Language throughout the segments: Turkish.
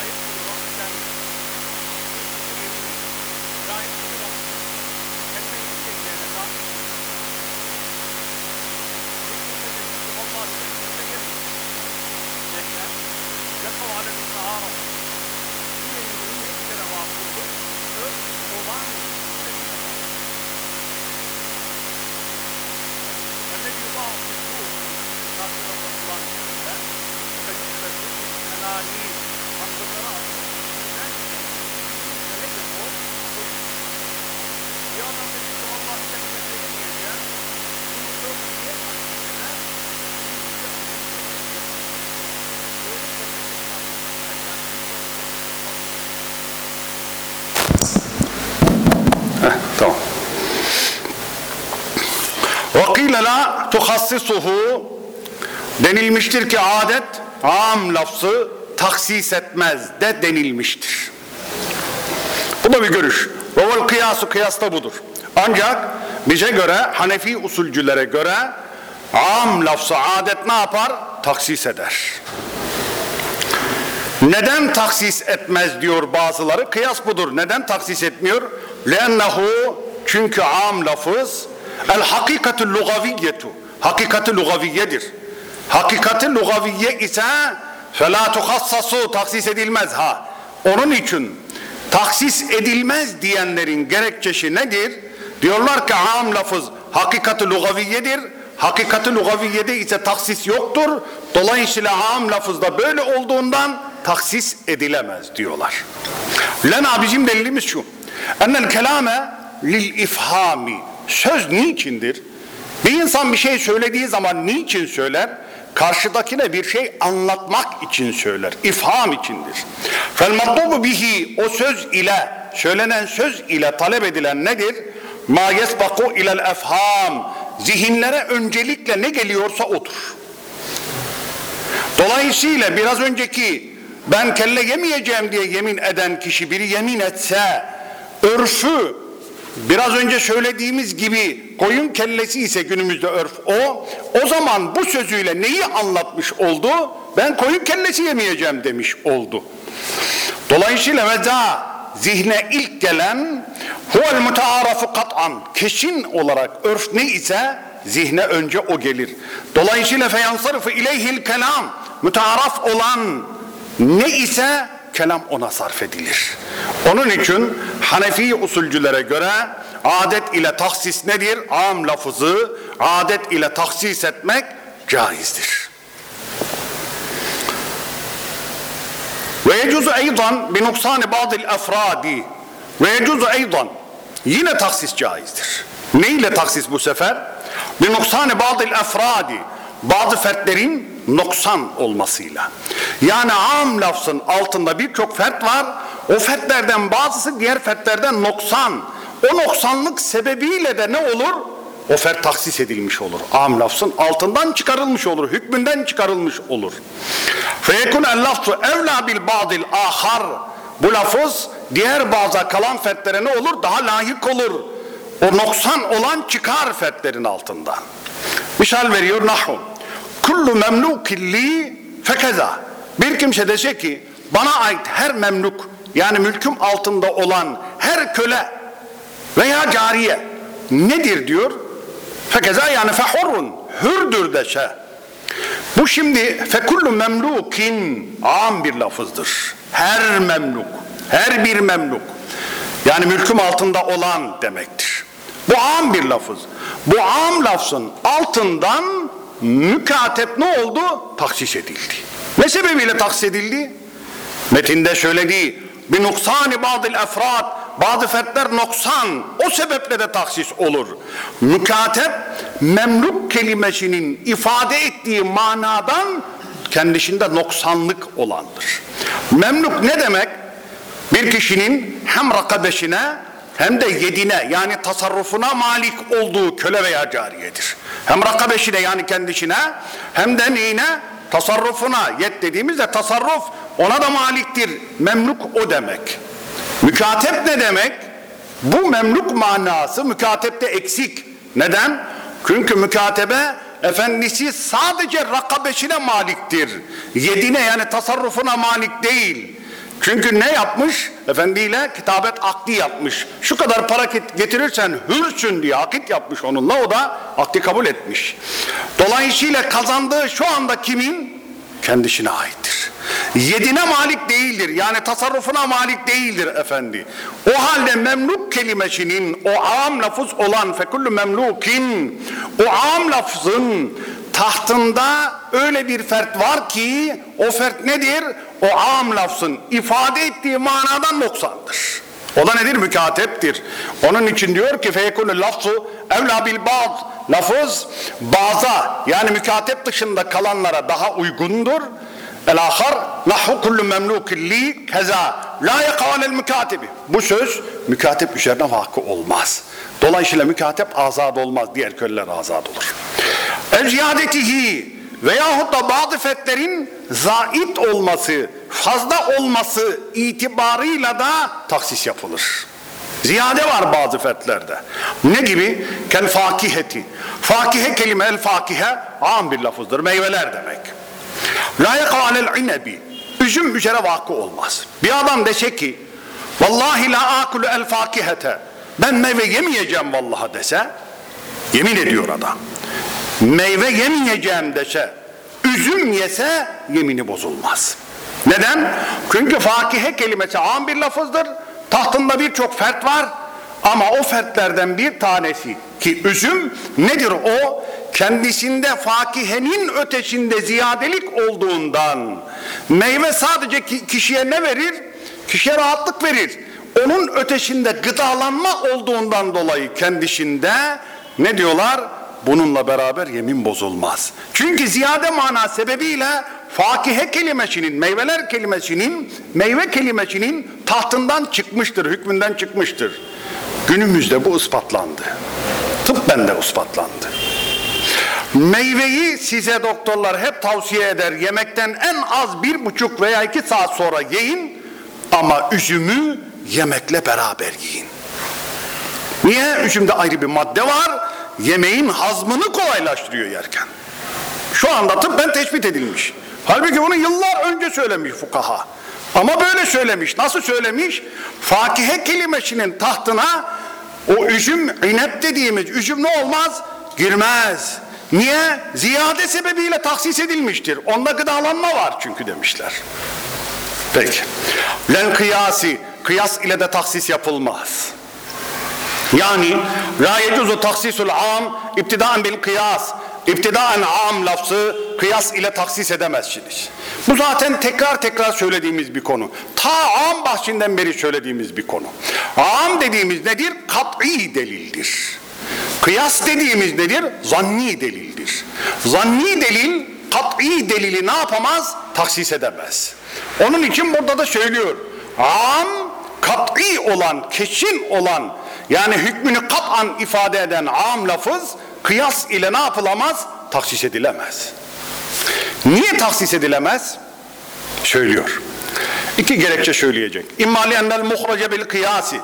لا يدخل وقتا لا يدخل وقتا كما يجي إلى ذلك والله يتغير لكن يقع على المتعارف هي اللي يقدر واقعه olan الذي يضاع في السوق خاصة الرسولان فيثبت الأنانيم والقدرات tuhassisuhu denilmiştir ki adet am lafzı taksis etmez de denilmiştir. Bu da bir görüş. Ve vel kıyasu kıyas da budur. Ancak bize göre Hanefi usulcülere göre am lafzı adet ne yapar? Taksis eder. Neden taksis etmez diyor bazıları? Kıyas budur. Neden taksis etmiyor? Lennehu çünkü am lafız el hakikatü lugaviyetu Hakikati lugaviyedir. Hakikati lugaviye ise felâ tuhassasu taksis edilmez ha. Onun için taksis edilmez diyenlerin gerekçesi nedir? Diyorlar ki am lafız hakikati lugaviyedir. Hakikati lugaviyede ise taksis yoktur. Dolayısıyla am lafızda böyle olduğundan taksis edilemez diyorlar. Lena bizim delilimiz şu. Ennel kelame lil ifhami. Söz niçindir? Bir insan bir şey söylediği zaman niçin söyler? Karşıdakine bir şey anlatmak için söyler. İfham içindir. Fel matlubu bihi o söz ile söylenen söz ile talep edilen nedir? Ma yesbaku ilel efham. Zihinlere öncelikle ne geliyorsa odur. Dolayısıyla biraz önceki ben kelle yemeyeceğim diye yemin eden kişi biri yemin etse örfü biraz önce söylediğimiz gibi koyun kellesi ise günümüzde örf o o zaman bu sözüyle neyi anlatmış oldu? Ben koyun kellesi yemeyeceğim demiş oldu. Dolayısıyla veza zihne ilk gelen huvel mutaarafu kat'an kesin olarak örf ne ise zihne önce o gelir. Dolayısıyla feyansarıfı ileyhil kelam mütearaf olan ne ise kelam ona sarf edilir. Onun için Hanefi usulcülere göre adet ile tahsis nedir? Am lafızı adet ile tahsis etmek caizdir. Ve yecuzu eydan bi nuksani bazı efradi ve yecuzu eydan yine taksis caizdir. Ne ile taksis bu sefer? Bi nuksani bazı efradi bazı fertlerin noksan olmasıyla. Yani am lafzın altında birçok fert var. O fertlerden bazısı diğer fertlerden noksan. O noksanlık sebebiyle de ne olur? O fert taksis edilmiş olur. Am lafzın altından çıkarılmış olur. Hükmünden çıkarılmış olur. Lafzu evla bil badil ahar. Bu lafız diğer bazı kalan fertlere ne olur? Daha layık olur. O noksan olan çıkar fertlerin altından. Misal veriyor Nahum. Kullu memlukilli fekeza. Bir kimse dese ki bana ait her memluk yani mülküm altında olan her köle veya cariye nedir diyor? Fekeza yani fehurrun hürdür dese. Bu şimdi fekullu memlukin am bir lafızdır. Her memluk, her bir memluk. Yani mülküm altında olan demektir. Bu am bir lafız. Bu am lafzın altından mükatep ne oldu? Taksis edildi. Ne sebebiyle taksis edildi? Metinde söylediği bir nuksani bazı efrat bazı fertler noksan o sebeple de taksis olur. Mükatep memluk kelimesinin ifade ettiği manadan kendisinde noksanlık olandır. Memluk ne demek? Bir kişinin hem rakabeşine hem de yedine yani tasarrufuna malik olduğu köle veya cariyedir. Hem rakabeşine yani kendisine hem de neyine? Tasarrufuna. Yet dediğimizde tasarruf ona da maliktir. Memluk o demek. Mükatep ne demek? Bu memluk manası mükatepte eksik. Neden? Çünkü mükatebe efendisi sadece rakabeşine maliktir. Yedine yani tasarrufuna malik değil. Çünkü ne yapmış? Efendiyle kitabet akdi yapmış. Şu kadar para getirirsen hürsün diye akit yapmış onunla. O da akdi kabul etmiş. Dolayısıyla kazandığı şu anda kimin? Kendisine aittir. Yedine malik değildir. Yani tasarrufuna malik değildir efendi. O halde memluk kelimesinin o am lafız olan fekullu memlukin o am lafzın tahtında öyle bir fert var ki o fert nedir? O am lafzın ifade ettiği manadan noksandır. O da nedir? Mükateptir. Onun için diyor ki feyekunu lafzu evla bil baz lafız baza yani mükatep dışında kalanlara daha uygundur. El ahar nahu kullu memlukin li keza la yekâlel mükatibi. Bu söz mükatep üzerine vakı olmaz. Dolayısıyla mükatep azad olmaz. Diğer köleler azad olur. El ziyadetihi veyahut da bazı fetlerin zait olması, fazla olması itibarıyla da taksis yapılır. Ziyade var bazı fetlerde. Ne gibi? Kel fakiheti. Fakihe kelime el fakihe am bir lafızdır. Meyveler demek. La yekalel inebi. Üzüm üzere vakı olmaz. Bir adam dese ki vallahi la akulu el fakihete. Ben meyve yemeyeceğim vallahi dese yemin ediyor adam. Meyve yemeyeceğim dese üzüm yese yemini bozulmaz. Neden? Çünkü fakihe kelimesi am bir lafızdır. Tahtında birçok fert var. Ama o fertlerden bir tanesi ki üzüm nedir o? Kendisinde fakihenin ötesinde ziyadelik olduğundan meyve sadece kişiye ne verir? Kişiye rahatlık verir. Onun ötesinde gıdalanma olduğundan dolayı kendisinde ne diyorlar? Bununla beraber yemin bozulmaz. Çünkü ziyade mana sebebiyle fakihe kelimesinin, meyveler kelimesinin, meyve kelimesinin tahtından çıkmıştır, hükmünden çıkmıştır. Günümüzde bu ispatlandı. Tıbben de ispatlandı. Meyveyi size doktorlar hep tavsiye eder. Yemekten en az bir buçuk veya iki saat sonra yiyin. Ama üzümü yemekle beraber yiyin. Niye? Üzümde ayrı bir madde var. Yemeğin hazmını kolaylaştırıyor yerken. Şu anda tıbben tespit edilmiş. Halbuki bunu yıllar önce söylemiş fukaha. Ama böyle söylemiş. Nasıl söylemiş? Fakihe kelimesinin tahtına o üzüm, inep dediğimiz üzüm ne olmaz? Girmez. Niye? Ziyade sebebiyle taksis edilmiştir. Onda gıdalanma var çünkü demişler. Peki. Len kıyasi, kıyas ile de taksis yapılmaz. Yani la yecuzu taksisul am iptidaen bil kıyas. İptidaen am lafzı kıyas ile taksis edemezsiniz. Bu zaten tekrar tekrar söylediğimiz bir konu. Ta am bahsinden beri söylediğimiz bir konu. Am dediğimiz nedir? Kat'i delildir. Kıyas dediğimiz nedir? Zanni delildir. Zanni delil kat'i delili ne yapamaz? Taksis edemez. Onun için burada da söylüyor. Am, kat'i olan, kesin olan, yani hükmünü kat'an ifade eden am lafız, kıyas ile ne yapılamaz? Taksis edilemez. Niye taksis edilemez? Söylüyor. İki gerekçe söyleyecek. İmma li'ennel muhrace bil kıyasi.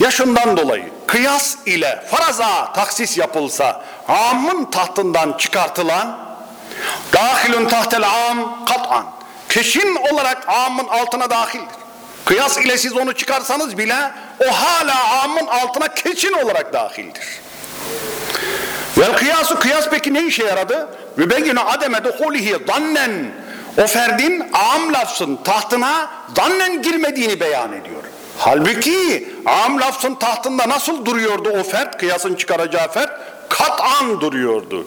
Ya şundan dolayı kıyas ile faraza taksis yapılsa amın tahtından çıkartılan dahilun tahtel am kat'an kesin olarak amın altına dahildir. Kıyas ile siz onu çıkarsanız bile o hala amın altına kesin olarak dahildir. Vel kıyasu kıyas peki ne işe yaradı? Mübeyyine ademe duhulihi zannen o ferdin am lafzın tahtına zannen girmediğini beyan ediyor. Halbuki am lafzın tahtında nasıl duruyordu o fert? Kıyasın çıkaracağı fert kat'an duruyordu.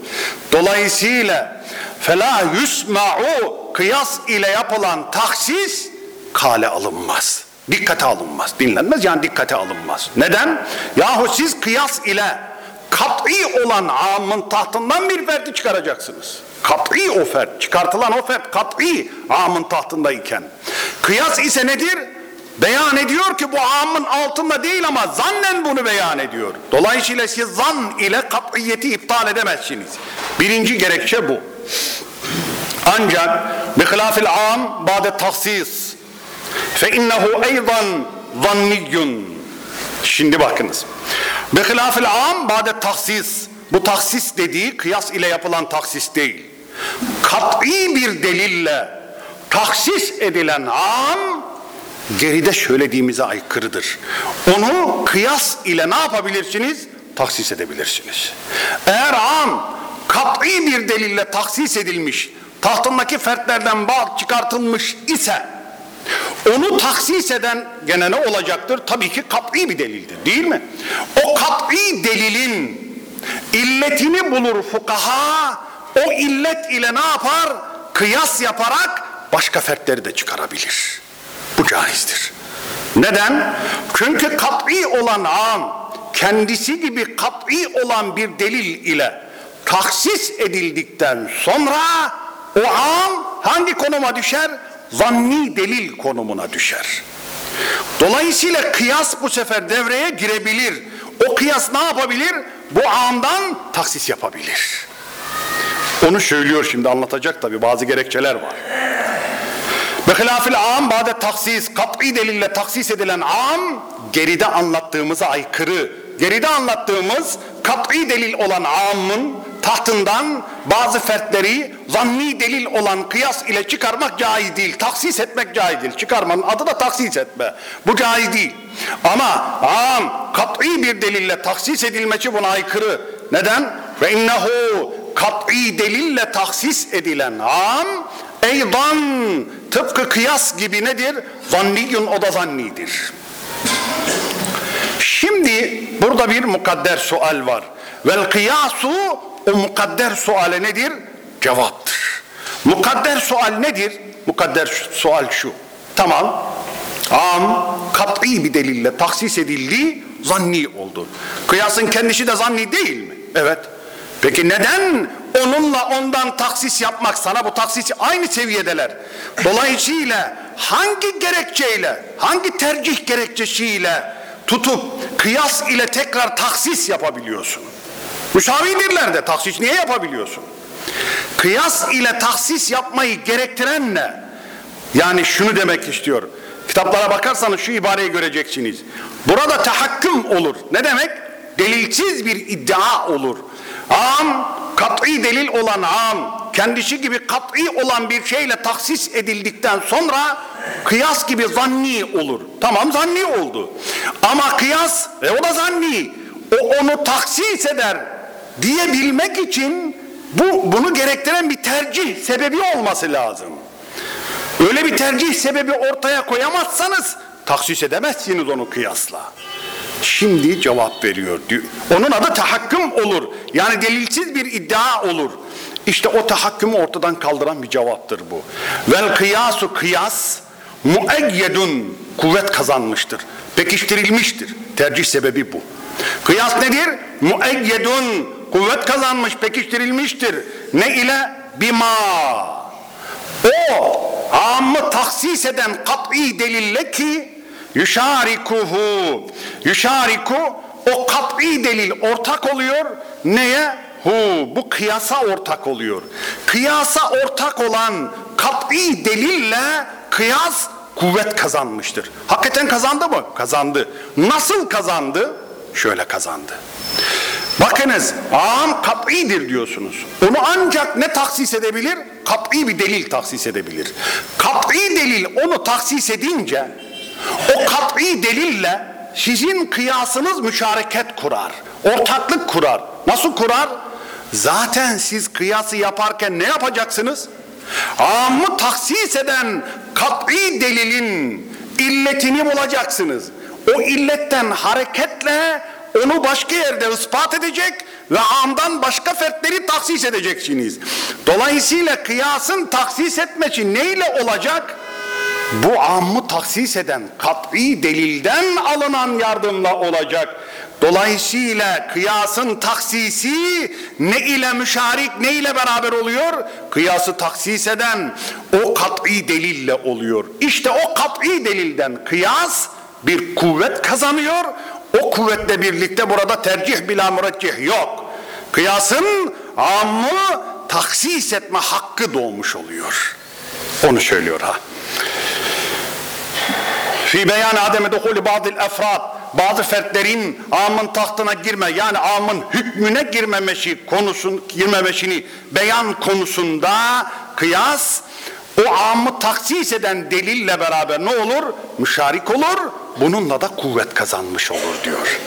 Dolayısıyla fela yusma'u kıyas ile yapılan taksis kale alınmaz. Dikkate alınmaz. Dinlenmez yani dikkate alınmaz. Neden? Yahu siz kıyas ile kat'i olan amın tahtından bir ferdi çıkaracaksınız. Kat'i o fert, çıkartılan o fert kat'i amın tahtındayken. Kıyas ise nedir? Beyan ediyor ki bu amın altında değil ama zannen bunu beyan ediyor. Dolayısıyla siz zan ile kat'iyeti iptal edemezsiniz. Birinci gerekçe bu. Ancak bihilafil am ba'de tahsis fe innehu eydan zanniyyun Şimdi bakınız. Bihilafil am ba'de tahsis. Bu tahsis dediği kıyas ile yapılan tahsis değil. Kat'i bir delille tahsis edilen am geride söylediğimize aykırıdır. Onu kıyas ile ne yapabilirsiniz? Tahsis edebilirsiniz. Eğer am kat'i bir delille tahsis edilmiş, tahtındaki fertlerden bağ çıkartılmış ise onu taksis eden gene ne olacaktır? Tabii ki kat'i bir delildir değil mi? O kat'i delilin illetini bulur fukaha o illet ile ne yapar? Kıyas yaparak başka fertleri de çıkarabilir. Bu caizdir. Neden? Çünkü kat'i olan am kendisi gibi kat'i olan bir delil ile taksis edildikten sonra o am hangi konuma düşer? Zanni delil konumuna düşer. Dolayısıyla kıyas bu sefer devreye girebilir. O kıyas ne yapabilir? Bu amdan taksis yapabilir. Onu söylüyor şimdi anlatacak tabi bazı gerekçeler var. Behilafil am bade taksis, kat'i delille taksis edilen am geride anlattığımıza aykırı. Geride anlattığımız kat'i delil olan amın tahtından bazı fertleri zanni delil olan kıyas ile çıkarmak caiz değil. Taksis etmek caiz değil. Çıkarmanın adı da taksis etme. Bu caiz değil. Ama am kat'i bir delille taksis edilmesi buna aykırı. Neden? Ve innehu kat'i delille taksis edilen am eydan tıpkı kıyas gibi nedir? Zanniyun o da zannidir. Şimdi burada bir mukadder sual var. Vel kıyasu o mukadder suale nedir? Cevaptır. Mukadder sual nedir? Mukadder sual şu. Tamam. Am kat'i bir delille taksis edildi, zanni oldu. Kıyasın kendisi de zanni değil mi? Evet. Peki neden onunla ondan taksis yapmak sana bu taksis aynı seviyedeler. Dolayısıyla hangi gerekçeyle, hangi tercih gerekçesiyle tutup kıyas ile tekrar taksis yapabiliyorsun? Müsavidirler de taksis niye yapabiliyorsun? Kıyas ile taksis yapmayı gerektiren ne? Yani şunu demek istiyor. Kitaplara bakarsanız şu ibareyi göreceksiniz. Burada tahakküm olur. Ne demek? Delilsiz bir iddia olur. Am, kat'i delil olan am, kendisi gibi kat'i olan bir şeyle taksis edildikten sonra kıyas gibi zanni olur. Tamam zanni oldu. Ama kıyas, e o da zanni. O onu taksis eder diyebilmek için bu bunu gerektiren bir tercih sebebi olması lazım. Öyle bir tercih sebebi ortaya koyamazsanız taksis edemezsiniz onu kıyasla. Şimdi cevap veriyor. Onun adı tahakküm olur. Yani delilsiz bir iddia olur. İşte o tahakkümü ortadan kaldıran bir cevaptır bu. Vel kıyasu kıyas mueyyedun kuvvet kazanmıştır. Pekiştirilmiştir. Tercih sebebi bu. Kıyas nedir? Mueyyedun kuvvet kazanmış, pekiştirilmiştir. Ne ile? bima o amı taksis eden kat'i delille ki yüşarikuhu yüşariku o kat'i delil ortak oluyor neye? Hu bu kıyasa ortak oluyor. Kıyasa ortak olan kat'i delille kıyas kuvvet kazanmıştır. Hakikaten kazandı mı? Kazandı. Nasıl kazandı? Şöyle kazandı. Bakınız am kat'idir diyorsunuz. Onu ancak ne taksis edebilir? Kat'i bir delil taksis edebilir. Kat'i delil onu taksis edince o kat'i delille sizin kıyasınız müşareket kurar. Ortaklık kurar. Nasıl kurar? Zaten siz kıyası yaparken ne yapacaksınız? Amı taksis eden kat'i delilin illetini bulacaksınız. O illetten hareketle onu başka yerde ispat edecek ve amdan başka fertleri taksis edeceksiniz. Dolayısıyla kıyasın taksis etmesi neyle olacak? Bu ammı taksis eden kat'i delilden alınan yardımla olacak. Dolayısıyla kıyasın taksisi ne ile müşarik ne ile beraber oluyor? Kıyası taksis eden o kat'i delille oluyor. İşte o kat'i delilden kıyas bir kuvvet kazanıyor. O kuvvetle birlikte burada tercih bila müreccih yok. Kıyasın ammı taksis etme hakkı doğmuş oluyor. Onu söylüyor ha. Fi beyan ademe duhuli bazı efrad bazı fertlerin amın tahtına girme yani amın hükmüne girmemesi konusun girmemesini beyan konusunda kıyas o amı taksis eden delille beraber ne olur? Müşarik olur. Bununla da kuvvet kazanmış olur diyor.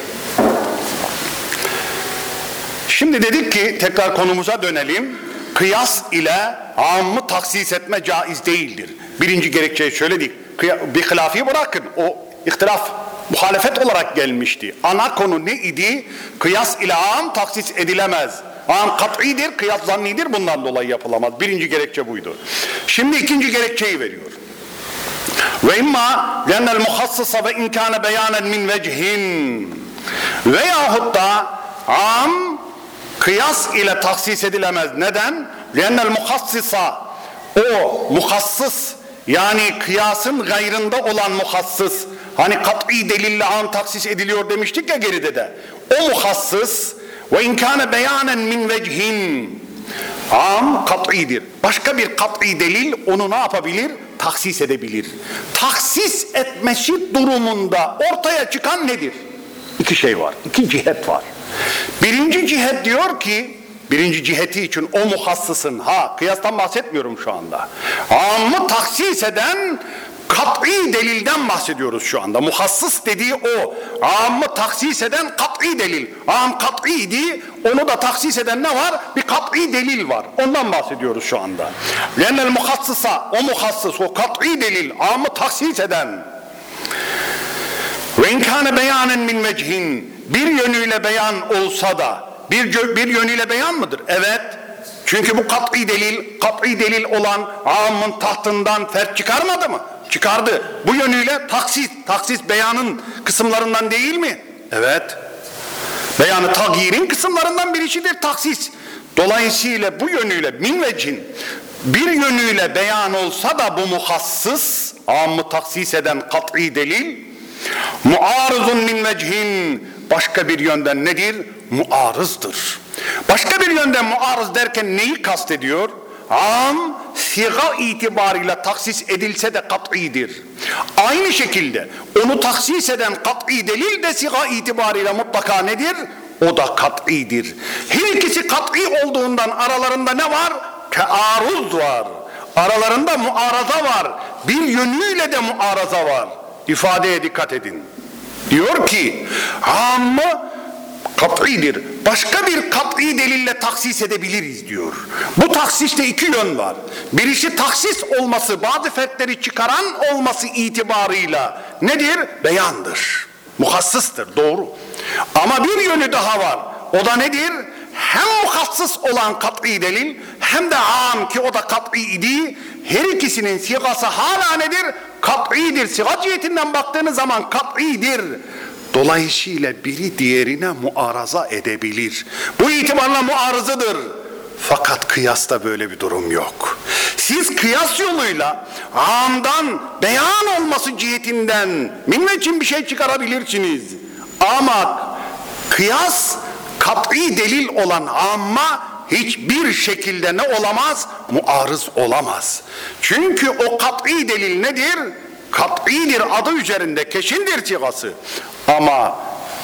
Şimdi dedik ki tekrar konumuza dönelim. Kıyas ile amı taksis etme caiz değildir. Birinci gerekçeyi söyledik. Bir hilafi bırakın. O ihtilaf muhalefet olarak gelmişti. Ana konu ne idi? Kıyas ile am taksis edilemez. Am kat'idir, kıyas zannidir bundan dolayı yapılamaz. Birinci gerekçe buydu. Şimdi ikinci gerekçeyi veriyor. Ve imma lennel muhassısa ve inkâne beyanen min vecihin veyahut da am kıyas ile taksis edilemez. Neden? Lennel muhassısa o muhassıs yani kıyasın gayrında olan muhassıs hani kat'i delille an taksis ediliyor demiştik ya geride de o muhassıs ve inkâne beyanen min vecihin am kat'idir. Başka bir kat'i delil onu ne yapabilir? Taksis edebilir. Taksis etmesi durumunda ortaya çıkan nedir? İki şey var. iki cihet var. Birinci cihet diyor ki birinci ciheti için o muhassısın ha kıyastan bahsetmiyorum şu anda. Amı taksis eden kat'i delilden bahsediyoruz şu anda. Muhassıs dediği o. Amı taksis eden kat'i delil. Am kat'iydi. Onu da taksis eden ne var? Bir kat'i delil var. Ondan bahsediyoruz şu anda. Lennel muhassısa o muhassıs o kat'i delil amı taksis eden ve inkâne beyanen min vecihin bir yönüyle beyan olsa da bir, bir yönüyle beyan mıdır? Evet. Çünkü bu kat'i delil, kat'i delil olan amın tahtından fert çıkarmadı mı? Çıkardı. Bu yönüyle taksis, taksis beyanın kısımlarından değil mi? Evet. Beyanı tagyirin kısımlarından birisidir taksis. Dolayısıyla bu yönüyle min ve cin bir yönüyle beyan olsa da bu muhassıs amı taksis eden kat'i delil muarızun min vecihin başka bir yönden nedir? Muarızdır. Başka bir yönden muarız derken neyi kastediyor? Am siga itibarıyla taksis edilse de kat'idir. Aynı şekilde onu taksis eden kat'i delil de siga itibarıyla mutlaka nedir? O da kat'idir. Her ikisi kat'i olduğundan aralarında ne var? Tearuz var. Aralarında muaraza var. Bir yönüyle de muaraza var. İfadeye dikkat edin. Diyor ki amma kat'idir. Başka bir kat'i delille taksis edebiliriz diyor. Bu taksiste iki yön var. Birisi taksis olması, bazı fertleri çıkaran olması itibarıyla nedir? Beyandır. Muhassıstır, doğru. Ama bir yönü daha var. O da nedir? Hem muhassıs olan kat'i delil hem de am ki o da kat'i idi. Her ikisinin sigası hala nedir? Kat'idir. Siga cihetinden baktığınız zaman kat'idir. Dolayısıyla biri diğerine muaraza edebilir. Bu itibarla muarızıdır. Fakat kıyasta böyle bir durum yok. Siz kıyas yoluyla amdan beyan olması cihetinden minveçin bir şey çıkarabilirsiniz. Ama kıyas kat'i delil olan amma hiçbir şekilde ne olamaz? Muarız olamaz. Çünkü o kat'i delil nedir? Kat'idir adı üzerinde keşindir sigası. Ama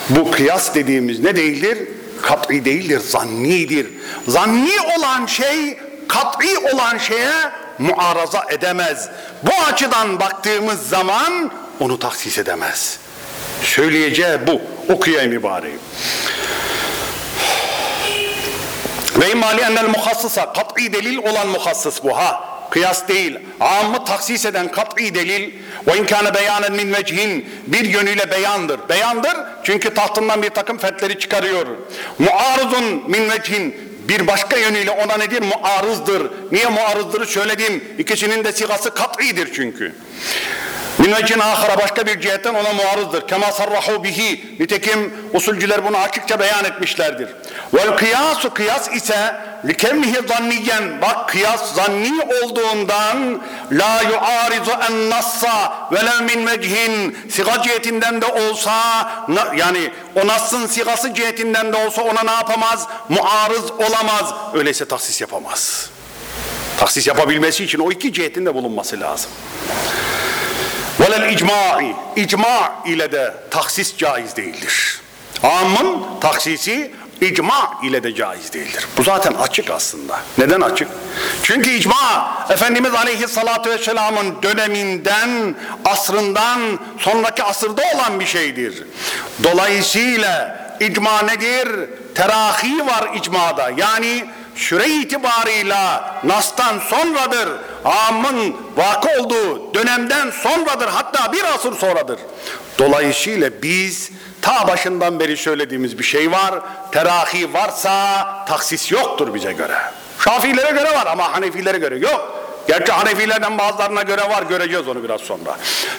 bu kıyas dediğimiz ne değildir? Kat'i değildir, zannidir. Zanni olan şey kat'i olan şeye muaraza edemez. Bu açıdan baktığımız zaman onu taksis edemez. Söyleyeceği bu. Okuyayım ibareyi. Ve imali ennel muhassısa kat'i delil olan muhassıs bu ha. Kıyas değil. Ammı taksis eden kat'i delil ve inkâne beyanen min vecihin bir yönüyle beyandır. Beyandır çünkü tahtından bir takım fetleri çıkarıyor. Muarızun min vecihin bir başka yönüyle ona nedir? Muarızdır. Niye muarızdır söyledim. İkisinin de sigası kat'idir çünkü. Min vecin ahara başka bir cihetten ona muarızdır. Kema sarrahu bihi. Nitekim usulcüler bunu açıkça beyan etmişlerdir. Vel kıyasu kıyas ise likemmihi zanniyen. Bak kıyas zanni olduğundan la yuarizu en nassa velev min vecihin siga cihetinden de olsa yani o nassın sigası cihetinden de olsa ona ne yapamaz? Muarız olamaz. Öyleyse tahsis yapamaz. Tahsis yapabilmesi için o iki cihetin de bulunması lazım. Velel icma'i. İcma ile de taksis caiz değildir. Amın taksisi icma ile de caiz değildir. Bu zaten açık aslında. Neden açık? Çünkü icma Efendimiz Aleyhisselatü Vesselam'ın döneminden, asrından sonraki asırda olan bir şeydir. Dolayısıyla icma nedir? Terahi var icmada. Yani süre itibarıyla Nas'tan sonradır. Amın vakı olduğu dönemden sonradır. Hatta bir asır sonradır. Dolayısıyla biz ta başından beri söylediğimiz bir şey var. Terahi varsa taksis yoktur bize göre. Şafilere göre var ama Hanefilere göre yok. Gerçi Hanefilerden bazılarına göre var göreceğiz onu biraz sonra.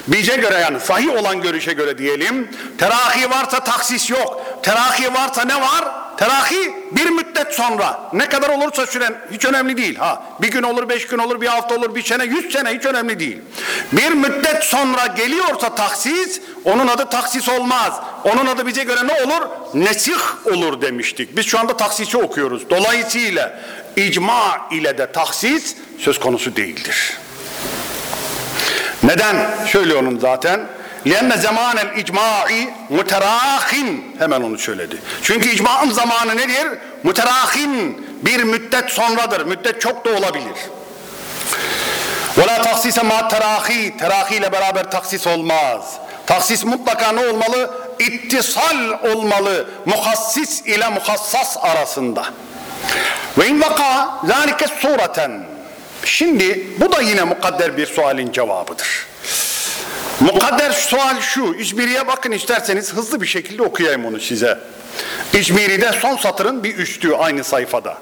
Bize göre yani sahih olan görüşe göre diyelim. Terahi varsa taksis yok. Terahi varsa ne var? Terahi bir müddet sonra ne kadar olursa süren hiç önemli değil. Ha bir gün olur, beş gün olur, bir hafta olur, bir sene, yüz sene hiç önemli değil. Bir müddet sonra geliyorsa taksis onun adı taksis olmaz. Onun adı bize göre ne olur? Nesih olur demiştik. Biz şu anda taksisi okuyoruz. Dolayısıyla icma ile de taksis söz konusu değildir. Neden? Şöyle onun zaten. لِأَنَّ زَمَانَ الْاِجْمَاعِ مُتَرَاخٍ Hemen onu söyledi. Çünkü icmaın zamanı nedir? Müterahin. Bir müddet sonradır. Müddet çok da olabilir. وَلَا تَخْسِسَ مَا terahi Terahi ile beraber taksis olmaz. Taksis mutlaka ne olmalı? İttisal olmalı. Muhassis ile muhassas arasında. Ve in vaka zalike sureten. Şimdi bu da yine mukadder bir sualin cevabıdır. Mukadder sual şu. İzmiri'ye bakın isterseniz hızlı bir şekilde okuyayım onu size. İzmiri'de son satırın bir üstü aynı sayfada.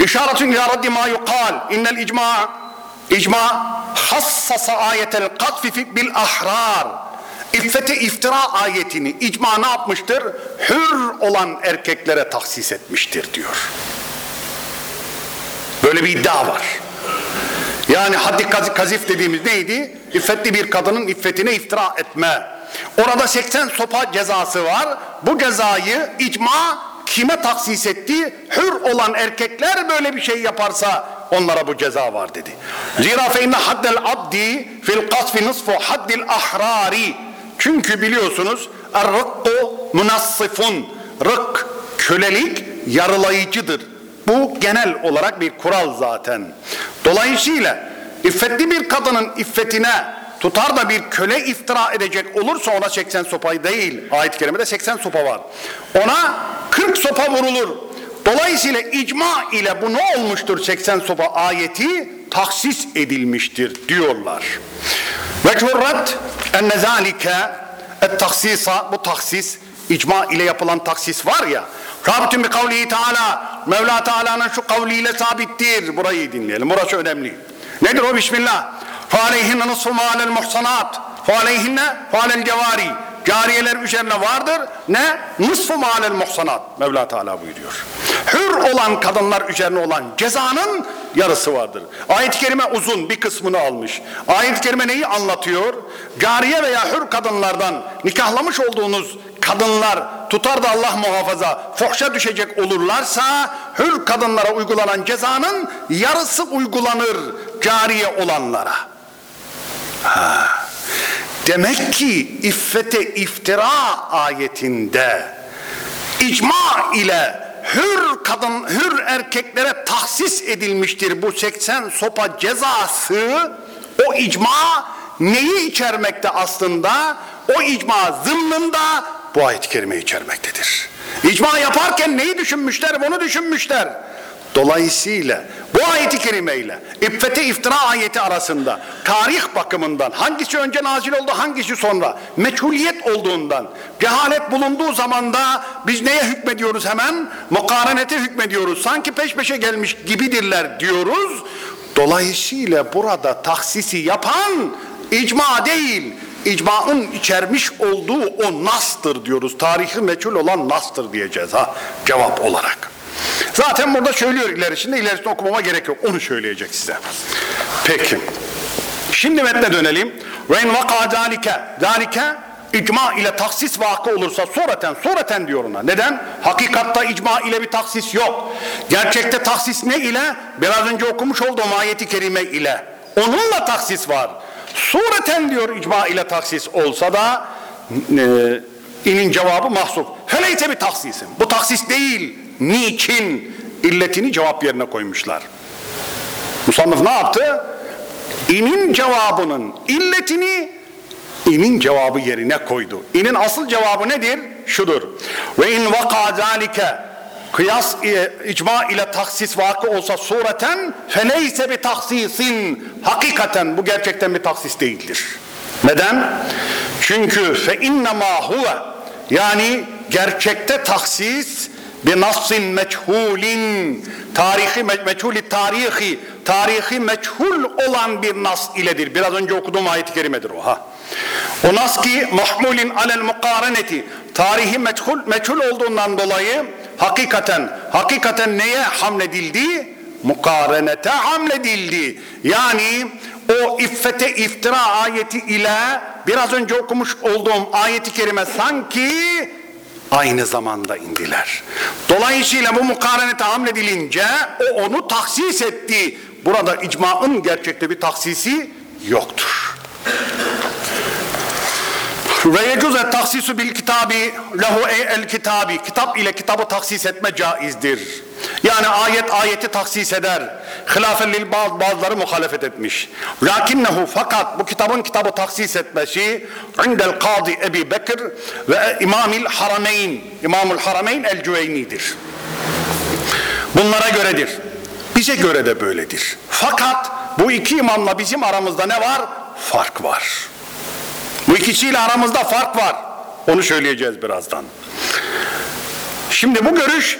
İşaretün ila raddi ma yukal. İnnel icma icma hassasa ayetel katfi fi- bil ahrar. İffete iftira ayetini icma ne yapmıştır? Hür olan erkeklere tahsis etmiştir diyor. Böyle bir iddia var. Yani haddi kaz- kazif dediğimiz neydi? İffetli bir kadının iffetine iftira etme. Orada 80 sopa cezası var. Bu cezayı icma kime taksis etti? Hür olan erkekler böyle bir şey yaparsa onlara bu ceza var dedi. Zira fe inne haddel abdi fil kasfi nısfu haddil ahrari. Çünkü biliyorsunuz er-rıkku munassifun. Rık, kölelik yarılayıcıdır. Bu genel olarak bir kural zaten. Dolayısıyla iffetli bir kadının iffetine tutar da bir köle iftira edecek olursa ona 80 sopa değil. Ayet-i kerimede 80 sopa var. Ona 40 sopa vurulur. Dolayısıyla icma ile bu ne olmuştur 80 sopa ayeti taksis edilmiştir diyorlar. Ve kurrat enne zalike et taksisa bu taksis icma ile yapılan taksis var ya Sabitun bi kavlihi Teala. Mevla Teala'nın şu kavliyle sabittir. Burayı dinleyelim. Burası önemli. Nedir o bismillah? Fâleyhinne nısfı mâlel muhsanat. Fâleyhinne fâlel cevari. Cariyeler üzerine vardır. Ne? Nısfı mâlel muhsanat. Mevla Teala buyuruyor. Hür olan kadınlar üzerine olan cezanın yarısı vardır. Ayet-i kerime uzun bir kısmını almış. Ayet-i kerime neyi anlatıyor? Cariye veya hür kadınlardan nikahlamış olduğunuz kadınlar tutar da Allah muhafaza fuhşa düşecek olurlarsa hür kadınlara uygulanan cezanın yarısı uygulanır cariye olanlara. Ha. Demek ki iffete iftira ayetinde icma ile hür kadın hür erkeklere tahsis edilmiştir bu 80 sopa cezası o icma neyi içermekte aslında o icma zımnında bu ayet-i kerime içermektedir. İcma yaparken neyi düşünmüşler? Bunu düşünmüşler. Dolayısıyla bu ayeti kerimeyle iffete iftira ayeti arasında tarih bakımından hangisi önce nazil oldu hangisi sonra meçhuliyet olduğundan cehalet bulunduğu zamanda biz neye hükmediyoruz hemen? Mukarenete hükmediyoruz. Sanki peş peşe gelmiş gibidirler diyoruz. Dolayısıyla burada tahsisi yapan icma değil icmanın içermiş olduğu o nastır diyoruz tarihi meçhul olan nastır diyeceğiz ha cevap olarak Zaten burada söylüyor ilerisinde, ilerisinde okumama gerek yok. Onu söyleyecek size. Peki. Şimdi metne dönelim. Ve vaka zalike. Zalike icma ile taksis vakı olursa sonraten, sonraten diyor ona. Neden? Hakikatta icma ile bir taksis yok. Gerçekte taksis ne ile? Biraz önce okumuş olduğum ayeti kerime ile. Onunla taksis var. Sureten diyor icma ile taksis olsa da e, inin cevabı mahsup. Feleyte bir taksisim. Bu taksis değil niçin illetini cevap yerine koymuşlar. Musannıf ne yaptı? İnin cevabının illetini inin cevabı yerine koydu. İnin asıl cevabı nedir? Şudur. Ve in vaka zalike kıyas icma ile taksis vakı olsa sureten feleyse bir taksisin hakikaten bu gerçekten bir taksis değildir. Neden? Çünkü fe innema huve yani gerçekte taksis bir nassin meçhulin tarihi meçhuli tarihi tarihi meçhul olan bir nas iledir. Biraz önce okuduğum ayet-i kerimedir o ha. O nas ki mahmulin alel mukareneti tarihi meçhul, meçhul olduğundan dolayı hakikaten hakikaten neye hamledildi? Mukarenete hamledildi. Yani o iffete iftira ayeti ile biraz önce okumuş olduğum ayeti kerime sanki aynı zamanda indiler. Dolayısıyla bu mukarenete hamledilince o onu taksis etti. Burada icmaın gerçekte bir taksisi yoktur. Ve yecuze taksisu bil kitabi lehu el kitabi kitap ile kitabı taksis etme caizdir. Yani ayet ayeti taksis eder. Hilafen lil bazı, bazıları muhalefet etmiş. Lakinnehu fakat bu kitabın kitabı taksis etmesi indel kadı Ebi Bekir ve İmamil Harameyn İmamul Harameyn el Cüveyni'dir. Bunlara göredir. Bize göre de böyledir. Fakat bu iki imamla bizim aramızda ne var? Fark var. Bu ikisiyle aramızda fark var. Onu söyleyeceğiz birazdan. Şimdi bu görüş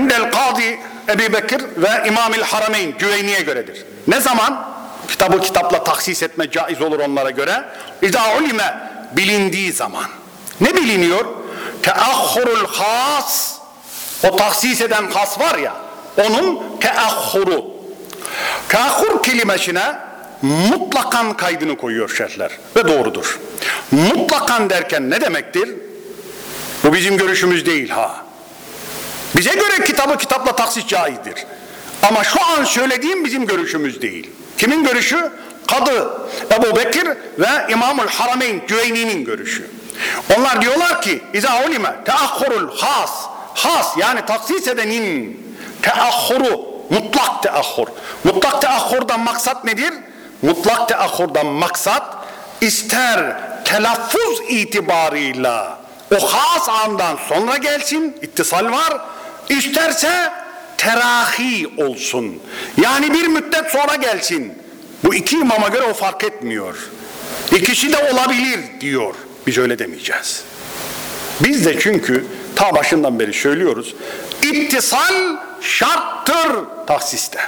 indel kadı Ebi Bekir ve İmamil Harameyn Cüveyni'ye göredir. Ne zaman? Kitabı kitapla taksis etme caiz olur onlara göre. İza ulime bilindiği zaman. Ne biliniyor? Teahhurul has o taksis eden has var ya onun teahhuru. Teahhur kelimesine mutlakan kaydını koyuyor şerhler ve doğrudur. Mutlakan derken ne demektir? Bu bizim görüşümüz değil ha. Bize göre kitabı kitapla taksis caizdir. Ama şu an söylediğim bizim görüşümüz değil. Kimin görüşü? Kadı Ebu Bekir ve İmamul Harameyn Cüveyni'nin görüşü. Onlar diyorlar ki İza ulime teahhurul has has yani taksis edenin teahhuru mutlak teahhur. Mutlak teahhurdan maksat nedir? Mutlak teahhurdan maksat ister telaffuz itibarıyla o has andan sonra gelsin ittisal var İsterse terahi olsun. Yani bir müddet sonra gelsin. Bu iki imama göre o fark etmiyor. İkisi de olabilir diyor. Biz öyle demeyeceğiz. Biz de çünkü ta başından beri söylüyoruz. İttisal şarttır taksiste.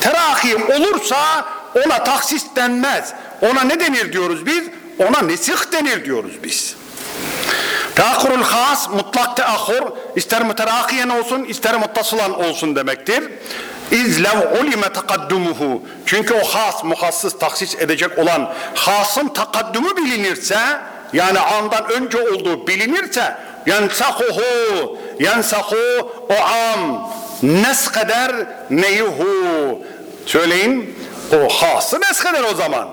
Terahi olursa ona taksis denmez. Ona ne denir diyoruz biz? Ona nesih denir diyoruz biz. Teahhurul has mutlak teahhur ister müterakiyen olsun ister muttasılan olsun demektir. İz lev ulime takaddumuhu çünkü o has muhassıs taksis edecek olan hasın takaddumu bilinirse yani andan önce olduğu bilinirse yensahuhu yensahu o am nesk eder neyhu söyleyin o hası nesk eder o zaman.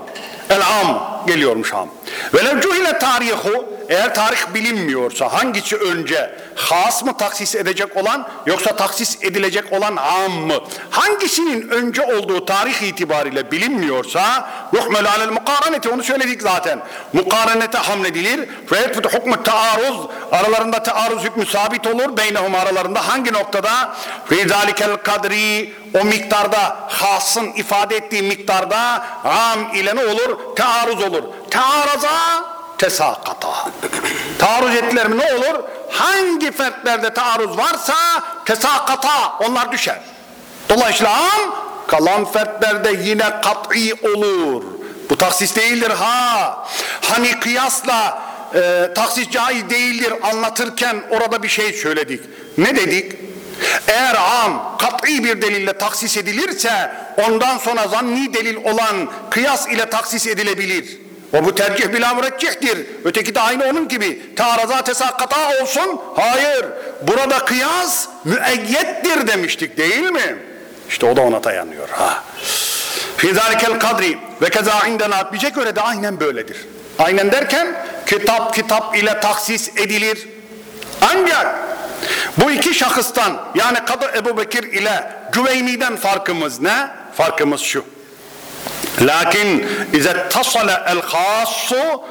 El am geliyormuş am velev cuhile tarihu eğer tarih bilinmiyorsa hangisi önce has mı taksis edecek olan yoksa taksis edilecek olan am mı? Hangisinin önce olduğu tarih itibariyle bilinmiyorsa yuhmelu alel mukaraneti onu söyledik zaten. Mukaranete hamledilir. Ve yetfutu hukmu taarruz aralarında taarruz hükmü sabit olur. Beynehum aralarında hangi noktada? Fi zalikel kadri o miktarda hasın ifade ettiği miktarda am ile ne olur? Taarruz olur taaraza tesakata. Taarruz ettiler mi ne olur? Hangi fertlerde taarruz varsa tesakata onlar düşer. Dolayısıyla kalan fertlerde yine kat'i olur. Bu taksis değildir ha. Hani kıyasla e, taksis caiz değildir anlatırken orada bir şey söyledik. Ne dedik? Eğer am kat'i bir delille taksis edilirse ondan sonra zanni delil olan kıyas ile taksis edilebilir. O bu tercih bila müreccihtir. Öteki de aynı onun gibi. Taraza tesakkata olsun. Hayır. Burada kıyas müeyyettir demiştik değil mi? İşte o da ona dayanıyor. Ha. Fi zalikel kadri ve keza indena bize göre de aynen böyledir. Aynen derken kitap kitap ile taksis edilir. Ancak bu iki şahıstan yani Kadı Ebu Bekir ile Cüveyni'den farkımız ne? Farkımız şu. Lakin khassu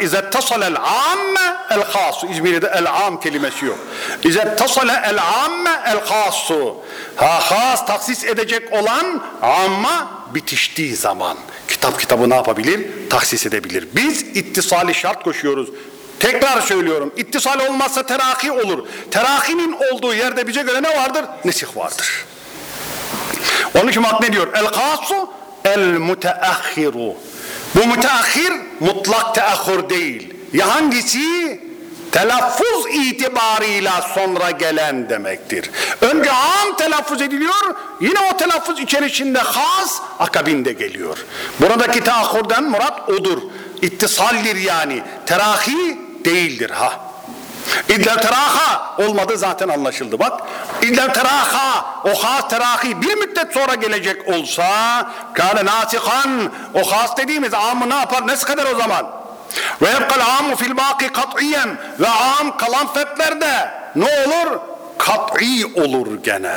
İzâ tasala el amme el khassu İzmir'de el am kelimesi yok. El amme el khassu Ha khas taksis edecek olan amma bitiştiği zaman kitap kitabı ne yapabilir? Taksis edebilir. Biz ittisali şart koşuyoruz. Tekrar söylüyorum. İttisal olmazsa teraki olur. Terakinin olduğu yerde bize göre ne vardır? Nesih vardır. Onun için bak ne diyor? El kasu el müteahhiru. Bu müteahhir mutlak teahhur değil. Ya hangisi? Telaffuz itibarıyla sonra gelen demektir. Önce am telaffuz ediliyor, yine o telaffuz içerisinde has akabinde geliyor. Buradaki teahhurdan murat odur. İttisaldir yani. Terahi değildir ha. İdlev teraha olmadı zaten anlaşıldı bak. İdlev teraha o has terahi bir müddet sonra gelecek olsa kâle nasikan o has dediğimiz amı ne yapar ne kadar o zaman? Ve yebkal amu fil baki kat'iyen ve am kalan fetlerde ne olur? Kat'i olur gene.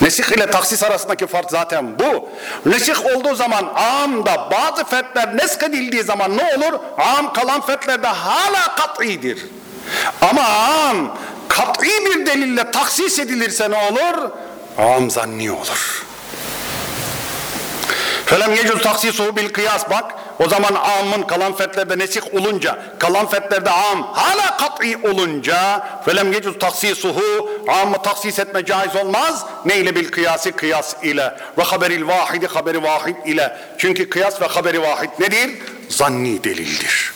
Nesih ile taksis arasındaki fark zaten bu. Nesih olduğu zaman amda bazı fetler nesk edildiği zaman ne olur? Am kalan fetlerde hala kat'idir. Ama am kat'i bir delille taksis edilirse ne olur? Am zanni olur. Felem yecuz taksisuhu bil kıyas bak. O zaman amın kalan fetlerde nesih olunca, kalan fetlerde am hala kat'i olunca felem yecuz taksisuhu amı taksis etme caiz olmaz. Ne ile bil kıyası kıyas ile ve haberil vahidi haberi vahid ile. Çünkü kıyas ve haberi vahid nedir? Zanni delildir.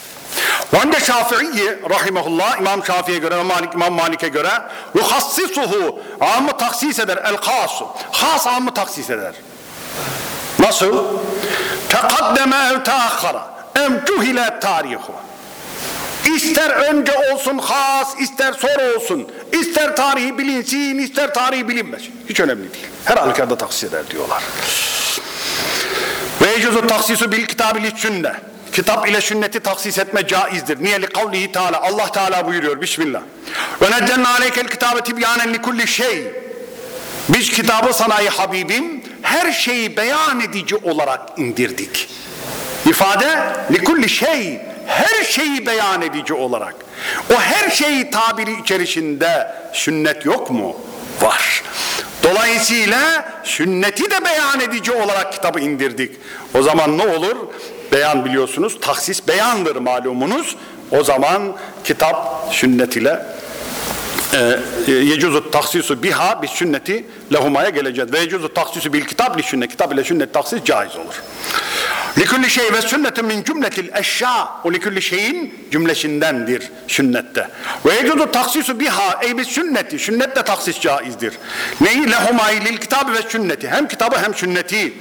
Vande Şafii rahimehullah İmam Şafii'ye göre Malik İmam Malik'e göre yuhassisuhu amı taksis eder el hasu. Has amı taksis eder. Nasıl? Tekaddeme ev teakhara em cuhile tarihu. İster önce olsun has, ister sonra olsun. ister tarihi bilinsin, ister tarihi bilinmesin. Hiç önemli değil. Her halükarda taksis eder diyorlar. Ve yecuzu taksisu bil kitabı sünne. Kitap ile sünneti taksis etme caizdir. Niye li kavlihi teala. Allah Teala buyuruyor. Bismillah. Ve neccenna aleykel kitabe tibyanen li kulli şey. Biz kitabı sanayi Habibim her şeyi beyan edici olarak indirdik. İfade likulli şey her şeyi beyan edici olarak. O her şeyi tabiri içerisinde sünnet yok mu? Var. Dolayısıyla sünneti de beyan edici olarak kitabı indirdik. O zaman ne olur? Beyan biliyorsunuz taksis beyandır malumunuz. O zaman kitap sünnet ile yecuzu taksisu biha bis sünneti lehumaya geleceğiz. Ve yecuzu taksisu bil kitap li sünnet. Kitap ile sünnet taksis caiz olur. Likulli şey ve sünnetin min cümletil eşya. O likulli şeyin cümlesindendir sünnette. Ve yecudu taksisu biha ey bis sünneti. Sünnette taksis caizdir. Neyi? Lehumay lil kitabı ve sünneti. Hem kitabı hem sünneti.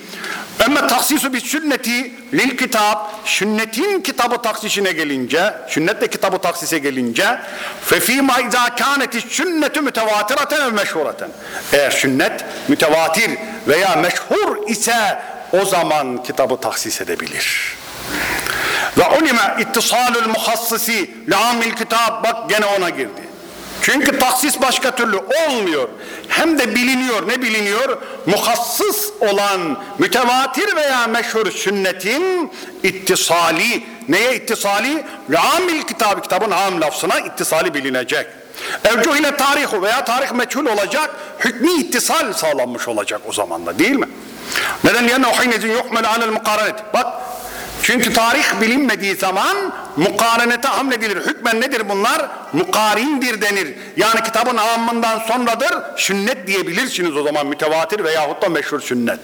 Ama taksisu bis sünneti lil kitap. Sünnetin kitabı taksisine gelince, sünnetle kitabı taksise gelince fe fîmâ izâ kâneti sünnetu mütevatireten ve meşhureten. Eğer sünnet mütevatir veya meşhur ise o zaman kitabı tahsis edebilir. Ve ulime ittisalul muhassisi li'amil kitap bak gene ona girdi. Çünkü taksis başka türlü olmuyor. Hem de biliniyor. Ne biliniyor? Muhassıs olan mütevatir veya meşhur sünnetin ittisali. Neye ittisali? Ve kitabı kitabın am lafzına ittisali bilinecek. Evcuh ile tarihu veya tarih meçhul olacak. Hükmü ittisal sağlanmış olacak o zamanda değil mi? Neden? Yerine o hinetin yuhmel alel mukarenet. Bak çünkü tarih bilinmediği zaman mukarenete hamledilir. Hükmen nedir bunlar? Mukarindir denir. Yani kitabın amından sonradır sünnet diyebilirsiniz o zaman mütevatir veyahut da meşhur sünnet.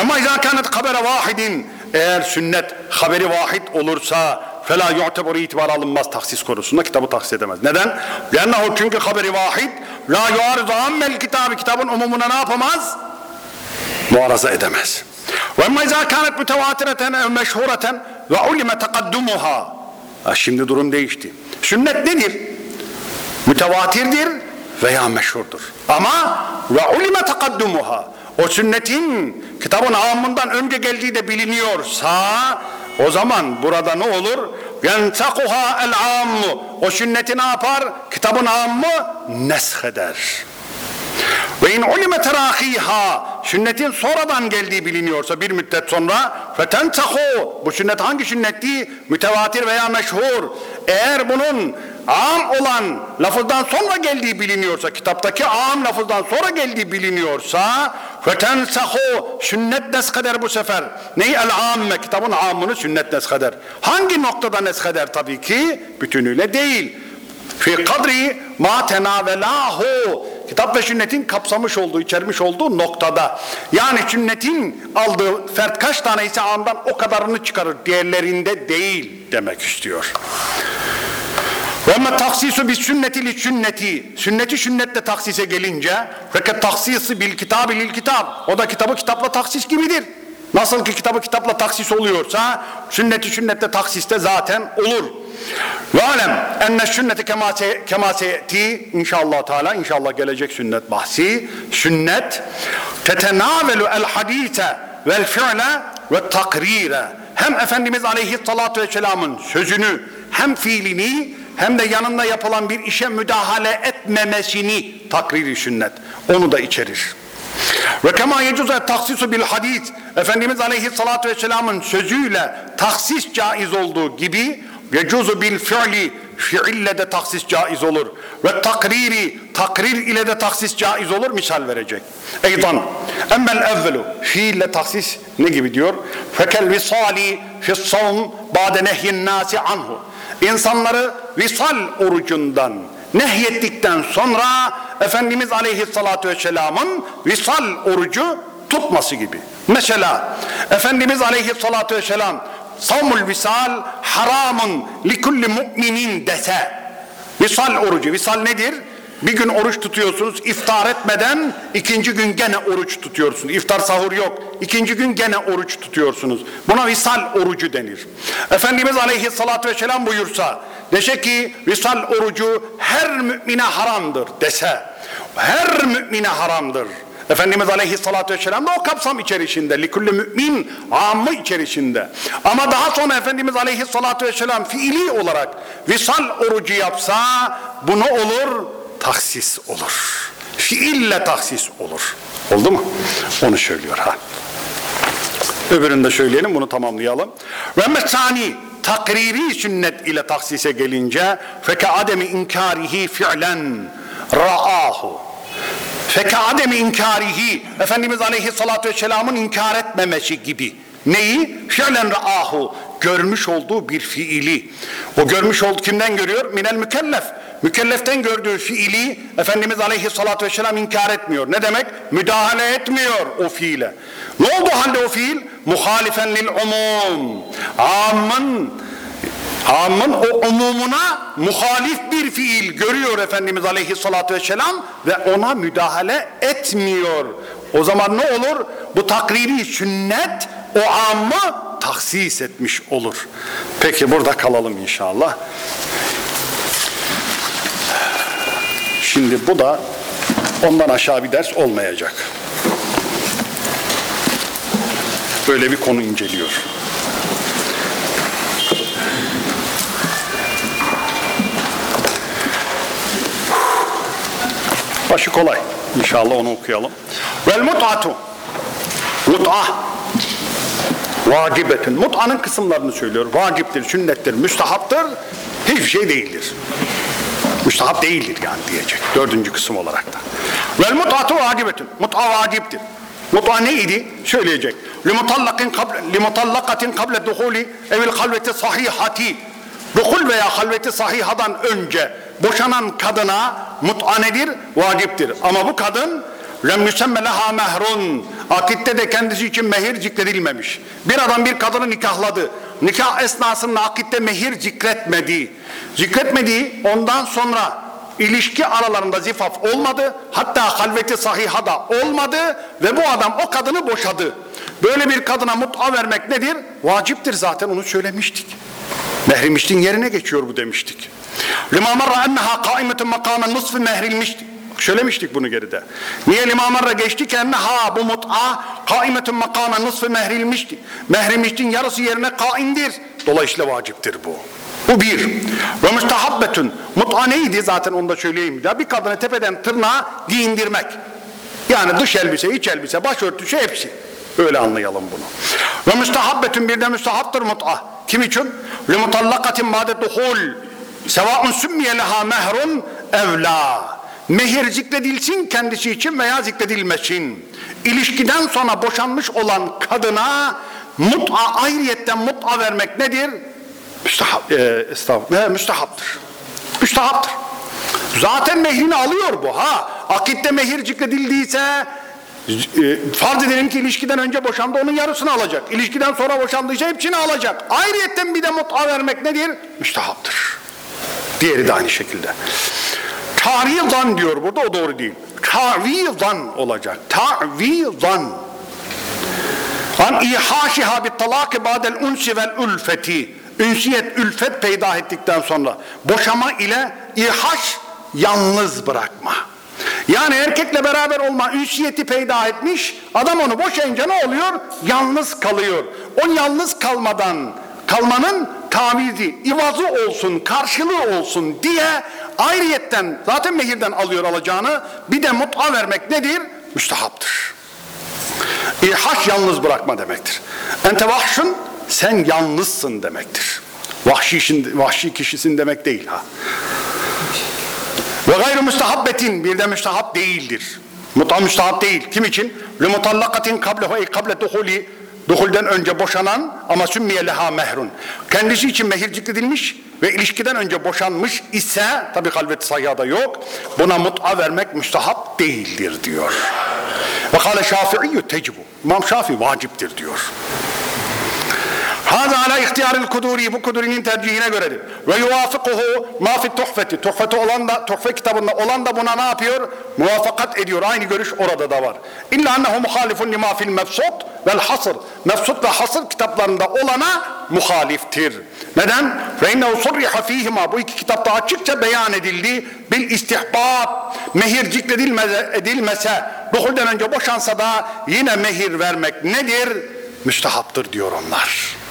Ama izâ kânet habere vahidin eğer sünnet haberi vahid olursa fela yu'tebar itibar alınmaz tahsis konusunda kitabı tahsis edemez. Neden? Lennehu çünkü haberi vahid la yuarizu ammel kitabı kitabın umumuna ne yapamaz? Muaraza edemez. Ve emma izâ kânet mütevatireten ev meşhureten ve ulime tekaddumuha. Ha, Şimdi durum değişti. Sünnet nedir? Mütevatirdir veya meşhurdur. Ama ve ulime tekaddumuha. O sünnetin kitabın amından önce geldiği de biliniyorsa o zaman burada ne olur? Yensakuha el ammu. O sünneti ne yapar? Kitabın ammı nesh eder. Ve in ulime terahiha sünnetin sonradan geldiği biliniyorsa bir müddet sonra fetensahu bu sünnet hangi sünnetti? Mütevatir veya meşhur. Eğer bunun am olan lafızdan sonra geldiği biliniyorsa kitaptaki am lafızdan sonra geldiği biliniyorsa fetensahu sünnet neskeder bu sefer. Neyi el amme kitabın amını sünnet neskeder. Hangi noktada neskeder tabii ki? Bütünüyle değil. Fi kadri ma tenavelahu kitap ve sünnetin kapsamış olduğu, içermiş olduğu noktada. Yani sünnetin aldığı fert kaç tane ise andan o kadarını çıkarır. Diğerlerinde değil demek istiyor. Emme taksisu bis sünneti li sünneti. Sünneti sünnetle taksise gelince fakat taksisi bil kitabı lil kitap. O da kitabı kitapla taksis gibidir. Nasıl ki kitabı kitapla taksis oluyorsa sünneti sünnetle taksiste zaten olur. Ve alem enne sünneti kema seyeti inşallah teala inşallah gelecek sünnet bahsi. Sünnet tetenavelu el hadise vel fi'le ve takrire. Hem Efendimiz Aleyhisselatü Vesselam'ın sözünü hem fiilini hem de yanında yapılan bir işe müdahale etmemesini takriri sünnet. Onu da içerir. Ve kema yecuze taksisu bil hadis Efendimiz Aleyhisselatü Vesselam'ın sözüyle taksis caiz olduğu gibi yecuzu bil fi'li fiille de taksis caiz olur. Ve takriri takrir ile de taksis caiz olur misal verecek. Eydan emmel evvelu fiille taksis ne gibi diyor? Fekel visali fis savm ba'de nehyin nasi anhu. İnsanları visal orucundan nehyettikten sonra Efendimiz Aleyhisselatü Vesselam'ın visal orucu tutması gibi. Mesela Efendimiz Aleyhisselatü Vesselam savmul visal haramun likulli mu'minin dese visal orucu, visal nedir? Bir gün oruç tutuyorsunuz, iftar etmeden ikinci gün gene oruç tutuyorsunuz. İftar sahur yok. İkinci gün gene oruç tutuyorsunuz. Buna visal orucu denir. Efendimiz Aleyhisselatü Vesselam buyursa, dese ki visal orucu her mümine haramdır dese, her mümine haramdır. Efendimiz Aleyhisselatü Vesselam da o kapsam içerisinde, likulli mümin amı içerisinde. Ama daha sonra Efendimiz Aleyhisselatü Vesselam fiili olarak visal orucu yapsa, bu ne olur? Taksis olur. Fiille taksis olur. Oldu mu? Onu söylüyor ha. Öbürünü de söyleyelim bunu tamamlayalım. Ve mesani takriri sünnet ile taksise gelince feke ademi inkarihi fi'len ra'ahu feke ademi inkarihi Efendimiz Aleyhisselatü Vesselam'ın inkar etmemesi gibi neyi? Fi'len ra'ahu görmüş olduğu bir fiili. O görmüş olduğu kimden görüyor? Minel mükellef. Mükelleften gördüğü fiili Efendimiz Aleyhisselatü Vesselam inkar etmiyor. Ne demek? Müdahale etmiyor o fiile. Ne oldu halde o fiil? Muhalifen lil umum. Amın Amın o umumuna muhalif bir fiil görüyor Efendimiz Aleyhisselatü Vesselam ve ona müdahale etmiyor. O zaman ne olur? Bu takriri sünnet o ammı tahsis etmiş olur. Peki burada kalalım inşallah. Şimdi bu da ondan aşağı bir ders olmayacak. Böyle bir konu inceliyor. Başı kolay. İnşallah onu okuyalım. Vel mut'atu. Mut'a. Vacibetün. Mut'anın kısımlarını söylüyor. Vaciptir, sünnettir, müstahaptır. Hiçbir şey değildir. Müstahap değildir yani diyecek. Dördüncü kısım olarak da. Vel mut'atu vacibetün. Mut'a vaciptir. Mut'a neydi? Söyleyecek. Limutallakatin kable duhuli evil halveti sahihati. Duhul veya halveti sahihadan önce boşanan kadına mut'a nedir? Vaciptir. Ama bu kadın lem yüsemme leha mehrun. Akitte de kendisi için mehir zikredilmemiş. Bir adam bir kadını nikahladı. Nikah esnasında akitte mehir zikretmedi. Zikretmediği ondan sonra ilişki aralarında zifaf olmadı. Hatta halveti sahiha da olmadı ve bu adam o kadını boşadı. Böyle bir kadına mut'a vermek nedir? Vaciptir zaten onu söylemiştik. Mehrimiştin yerine geçiyor bu demiştik. Lima marra enneha kaimetun makamen nusfi mehrilmişti. Söylemiştik bunu geride. Niye lima marra geçti ki enneha bu mut'a kaimetun makamen nusfi mehrilmişti. Mehrimiştin yarısı yerine kaimdir. Dolayısıyla vaciptir bu. Bu bir. Ve müstehabbetün. Mut'a neydi zaten onu da söyleyeyim. Ya bir kadını tepeden tırnağa giyindirmek. Yani dış elbise, iç elbise, başörtüsü hepsi. Öyle anlayalım bunu. Ve müstehabbetün bir de müstehaptır mut'a. Kim için? Limutallakatin ba'de duhul. Sevaun sümmiye leha mehrun evla. Mehir zikredilsin kendisi için veya zikredilmesin. İlişkiden sonra boşanmış olan kadına mut'a ayrıyetten mut'a vermek nedir? Müstahap, e, estağfurullah, müstahaptır. Müstahaptır. Zaten mehrini alıyor bu ha. Akitte mehir zikredildiyse e, farz edelim ki ilişkiden önce boşandı onun yarısını alacak. İlişkiden sonra boşandıysa hepsini alacak. Ayrıyetten bir de mut'a vermek nedir? Müstahaptır. Diğeri de aynı şekilde. Ta'vidan diyor burada o doğru değil. Ta'vidan olacak. Ta'vidan. An ihaşiha bit talaki ba'del unsi vel ülfeti. Ünsiyet, ülfet peyda ettikten sonra boşama ile ihaş yalnız bırakma. Yani erkekle beraber olma ünsiyeti peyda etmiş. Adam onu boşayınca ne oluyor? Yalnız kalıyor. O yalnız kalmadan kalmanın tavizi, ivazı olsun, karşılığı olsun diye ayrıyetten zaten mehirden alıyor alacağını bir de mut'a vermek nedir? Müstehaptır. İhaş yalnız bırakma demektir. Ente vahşun sen yalnızsın demektir. Vahşi, vahşi kişisin demek değil ha. Ve gayrı müstehabbetin bir de müstehap değildir. Muta müstehap değil. Kim için? Li mutallakatin kablehu ey kable duhuli duhulden önce boşanan ama sümmiye leha mehrun. Kendisi için mehir zikredilmiş ve ilişkiden önce boşanmış ise tabi kalbeti sayada yok. Buna mut'a vermek müstehap değildir diyor. Ve kâle şafi'iyyü tecibu. İmam Şafii vaciptir diyor. Hâzâ alâ ihtiyaril kuduri bu kudurinin tercihine göredir. Ve yuvafikuhu ma fi tuhfeti. Tuhfeti olan da, tuhfe kitabında olan da buna ne yapıyor? Muvafakat ediyor. Aynı görüş orada da var. İlla ennehu muhalifun lima fil mefsut vel hasır. Mefsut ve hasır kitaplarında olana muhaliftir. Neden? Fe innehu surriha fihima. Bu iki kitapta açıkça beyan edildi. Bil istihbab. Mehir zikredilmese, edilmese, duhulden önce boşansa da yine mehir vermek nedir? Müstehaptır diyor onlar.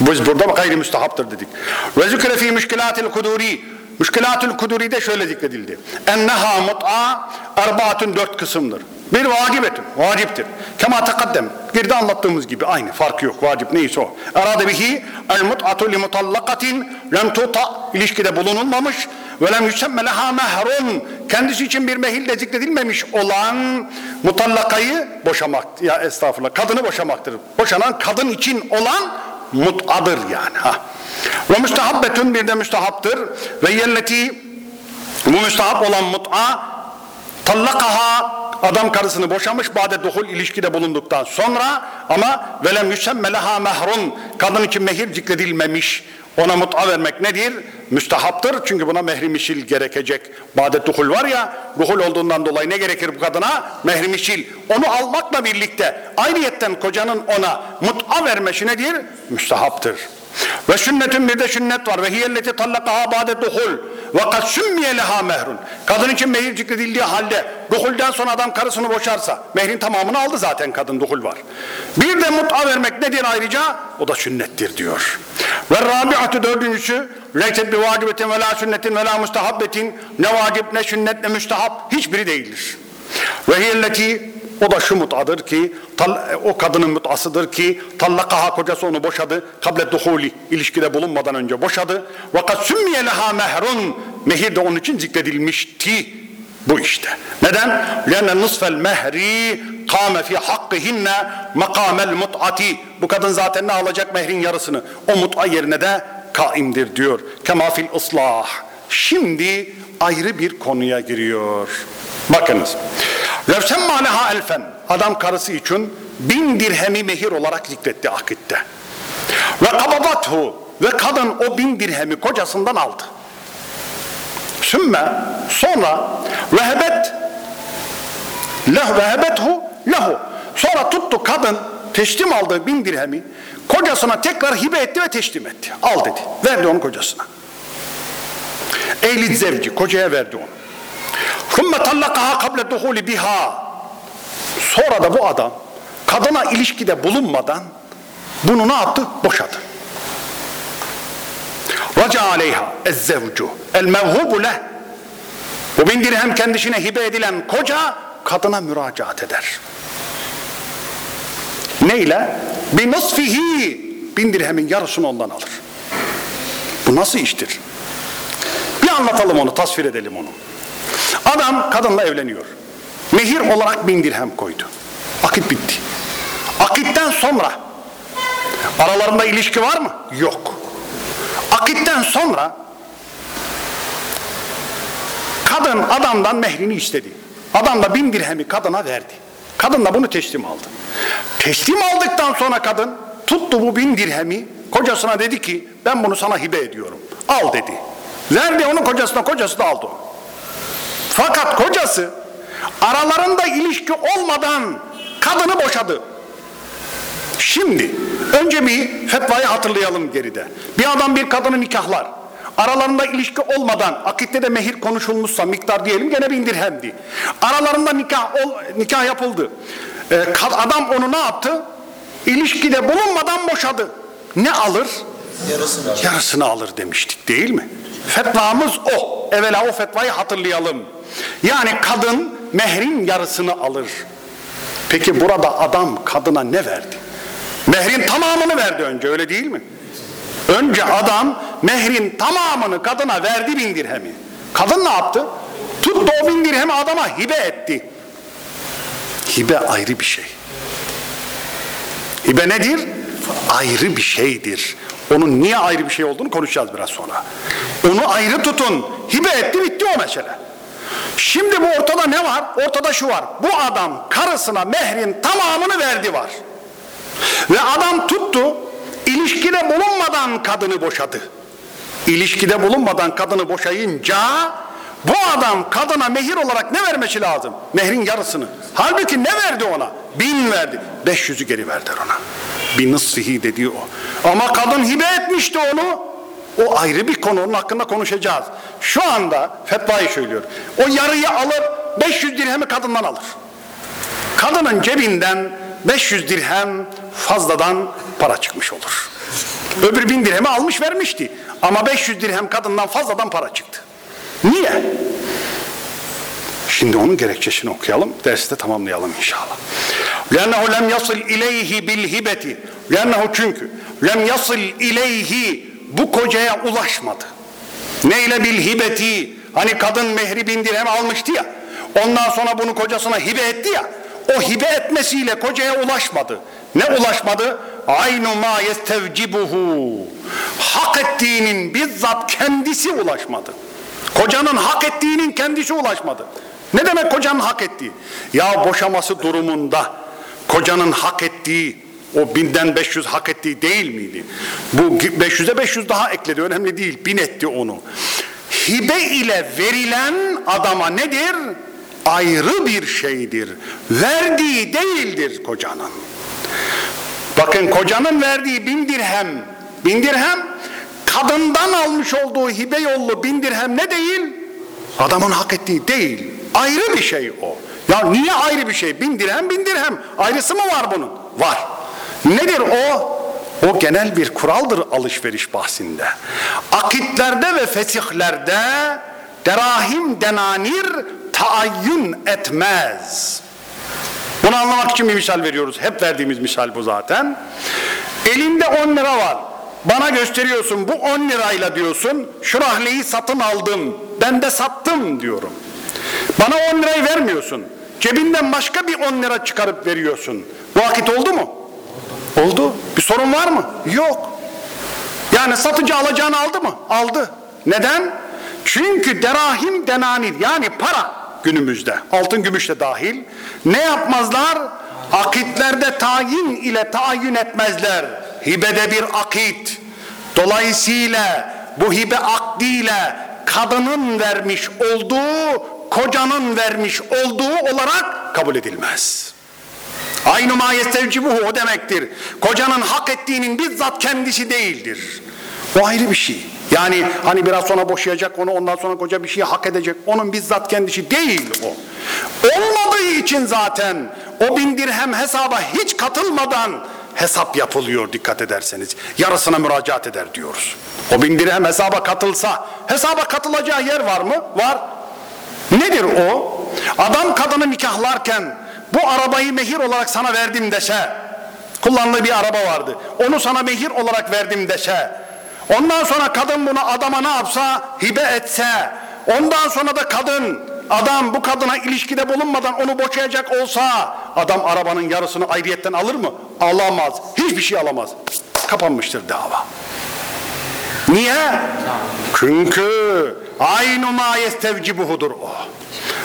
Biz burada gayri müstehaptır dedik. Ve zikre fi müşkilatil kuduri. Müşkilatil kuduri'de şöyle zikredildi. Enneha mut'a erbaatun dört kısımdır. Bir vacibetun, vaciptir. Kema tekaddem. Bir de anlattığımız gibi aynı, farkı yok. Vacip neyse o. Erade bihi el mut'atu li mutallakatin lem tuta ilişkide bulunulmamış ve lem yüsemme leha mehrun kendisi için bir mehil de zikredilmemiş olan mutallakayı boşamak ya estağfurullah kadını boşamaktır. Boşanan kadın için olan mut'adır yani. Ha. Ve müstehabbetün bir de müstehaptır. Ve yelleti bu müstahap olan mut'a tallakaha adam karısını boşamış bade duhul ilişkide bulunduktan sonra ama velem yüsemme leha mehrun kadın için mehir zikredilmemiş ona mut'a vermek nedir? Müstahaptır çünkü buna mehrimişil gerekecek. Bade duhul var ya duhul olduğundan dolayı ne gerekir bu kadına? Mehrimişil. Onu almakla birlikte ayrıyetten kocanın ona mut'a vermesi nedir? Müstahaptır. Ve sünnetin bir de sünnet var. Ve hiyelleti tallakaha bade duhul. Ve kad sümmiye leha mehrun. Kadın için mehir zikredildiği halde duhulden sonra adam karısını boşarsa mehrin tamamını aldı zaten kadın duhul var. Bir de mut'a vermek nedir ayrıca? O da sünnettir diyor. Ve rabiatü dördüncüsü leyset bi vacibetin ve la sünnetin ve la mustahabbetin ne vacip ne sünnet ne müstahap hiçbiri değildir. Ve hiyelleti o da şu mut'adır ki o kadının mut'asıdır ki tallakaha kocası onu boşadı kable duhuli ilişkide bulunmadan önce boşadı ve kad sümmiye leha mehrun mehir de onun için zikredilmişti bu işte. Neden? Lenne nısfel mehri kâme fi hakkihinne makamel mut'ati. Bu kadın zaten ne alacak mehrin yarısını? O mut'a yerine de kaimdir diyor. Kema fil ıslah. Şimdi ayrı bir konuya giriyor. Bakınız. Levsemma leha elfen. Adam karısı için bin dirhemi mehir olarak zikretti akitte. Ve kabadathu. Ve kadın o bin dirhemi kocasından aldı. Sümme sonra vehebet lehu vehebethu lehu. Sonra tuttu kadın teslim aldığı bin dirhemi kocasına tekrar hibe etti ve teslim etti. Al dedi. Verdi onu kocasına. Ehlid zevci kocaya verdi onu. ثُمَّ طَلَّقَهَا قَبْلَ دُخُولِ بِهَا Sonra da bu adam kadına ilişkide bulunmadan bunu ne yaptı? Boşadı. Raca aleyha ezzevcu el mevhubu leh bu bin dirhem kendisine hibe edilen koca kadına müracaat eder. Neyle? Bi nısfihi bin dirhemin yarısını ondan alır. Bu nasıl iştir? Bir anlatalım onu, tasvir edelim onu. Adam kadınla evleniyor. Mehir olarak bin dirhem koydu. Akit bitti. Akitten sonra aralarında ilişki var mı? Yok. Akitten sonra kadın adamdan mehrini istedi. Adam da bin dirhemi kadına verdi. Kadın da bunu teslim aldı. Teslim aldıktan sonra kadın tuttu bu bin dirhemi kocasına dedi ki ben bunu sana hibe ediyorum. Al dedi. Verdi onu kocasına kocası da aldı onu. Fakat kocası aralarında ilişki olmadan kadını boşadı. Şimdi önce bir fetvayı hatırlayalım geride. Bir adam bir kadını nikahlar. Aralarında ilişki olmadan akitte de mehir konuşulmuşsa miktar diyelim gene bin dirhemdi. Aralarında nikah ol, nikah yapıldı. Ee, adam onu ne yaptı? İlişkide bulunmadan boşadı. Ne alır? Yarısını alır. Yarısını alır demiştik değil mi? Fetvamız o. Evvela o fetvayı hatırlayalım. Yani kadın mehrin yarısını alır. Peki burada adam kadına ne verdi? Mehrin tamamını verdi önce öyle değil mi? Önce adam mehrin tamamını kadına verdi bin dirhemi. Kadın ne yaptı? Tuttu o bin dirhemi adama hibe etti. Hibe ayrı bir şey. Hibe nedir? Ayrı bir şeydir. Onun niye ayrı bir şey olduğunu konuşacağız biraz sonra. Onu ayrı tutun. Hibe etti bitti o mesele. Şimdi bu ortada ne var? Ortada şu var. Bu adam karısına mehrin tamamını verdi var. Ve adam tuttu, ilişkide bulunmadan kadını boşadı. İlişkide bulunmadan kadını boşayınca bu adam kadına mehir olarak ne vermesi lazım? Mehrin yarısını. Halbuki ne verdi ona? Bin verdi. Beş yüzü geri verdiler ona. Bir nısfihi dediği o. Ama kadın hibe etmişti onu. O ayrı bir konu, onun hakkında konuşacağız. Şu anda fetvayı söylüyor. O yarıyı alır, 500 dirhemi kadından alır. Kadının cebinden 500 dirhem fazladan para çıkmış olur. Öbür bin dirhemi almış vermişti. Ama 500 dirhem kadından fazladan para çıktı. Niye? Şimdi onun gerekçesini okuyalım. Derste tamamlayalım inşallah. لَاَنَّهُ لَمْ يَصِلْ اِلَيْهِ بِالْهِبَةِ لَاَنَّهُ çünkü lem yasıl ileyhi bu kocaya ulaşmadı. Neyle bil hibeti hani kadın mehri bin dirhem almıştı ya ondan sonra bunu kocasına hibe etti ya o hibe etmesiyle kocaya ulaşmadı. Ne ulaşmadı? aynu ma yestevcibuhu hak ettiğinin bizzat kendisi ulaşmadı. Kocanın hak ettiğinin kendisi ulaşmadı. Ne demek kocanın hak ettiği? Ya boşaması durumunda kocanın hak ettiği o binden 500 hak ettiği değil miydi? Bu 500'e 500 daha ekledi önemli değil bin etti onu. Hibe ile verilen adama nedir? Ayrı bir şeydir. Verdiği değildir kocanın. Bakın kocanın verdiği bin dirhem, bin dirhem kadından almış olduğu hibe yollu bin dirhem ne değil? Adamın hak ettiği değil. Ayrı bir şey o. Ya niye ayrı bir şey? Bin dirhem bin dirhem. Ayrısı mı var bunun? Var. Nedir o? O genel bir kuraldır alışveriş bahsinde. Akitlerde ve fesihlerde derahim denanir taayyün etmez. Bunu anlamak için bir misal veriyoruz. Hep verdiğimiz misal bu zaten. Elinde 10 lira var. Bana gösteriyorsun bu 10 lirayla diyorsun şu rahleyi satın aldım. Ben de sattım diyorum. Bana 10 lirayı vermiyorsun. Cebinden başka bir 10 lira çıkarıp veriyorsun. Vakit oldu mu? Oldu. Bir sorun var mı? Yok. Yani satıcı alacağını aldı mı? Aldı. Neden? Çünkü derahim denanir yani para günümüzde altın gümüş de dahil ne yapmazlar? Akitlerde tayin ile tayin etmezler. Hibede bir akit. Dolayısıyla bu hibe akdiyle kadının vermiş olduğu kocanın vermiş olduğu olarak kabul edilmez. Aynı ma yestevcibuhu o demektir. Kocanın hak ettiğinin bizzat kendisi değildir. O ayrı bir şey. Yani hani biraz sonra boşayacak onu ondan sonra koca bir şey hak edecek. Onun bizzat kendisi değil o. Olmadığı için zaten o bin dirhem hesaba hiç katılmadan hesap yapılıyor dikkat ederseniz. Yarısına müracaat eder diyoruz. O bin dirhem hesaba katılsa hesaba katılacağı yer var mı? Var. Nedir o? Adam kadını nikahlarken bu arabayı mehir olarak sana verdim dese kullandığı bir araba vardı. Onu sana mehir olarak verdim dese ondan sonra kadın bunu adama ne yapsa hibe etse ondan sonra da kadın adam bu kadına ilişkide bulunmadan onu boşayacak olsa adam arabanın yarısını ayrıyetten alır mı? Alamaz. Hiçbir şey alamaz. Kapanmıştır dava. Niye? Çünkü aynı ma yestevcibuhudur o.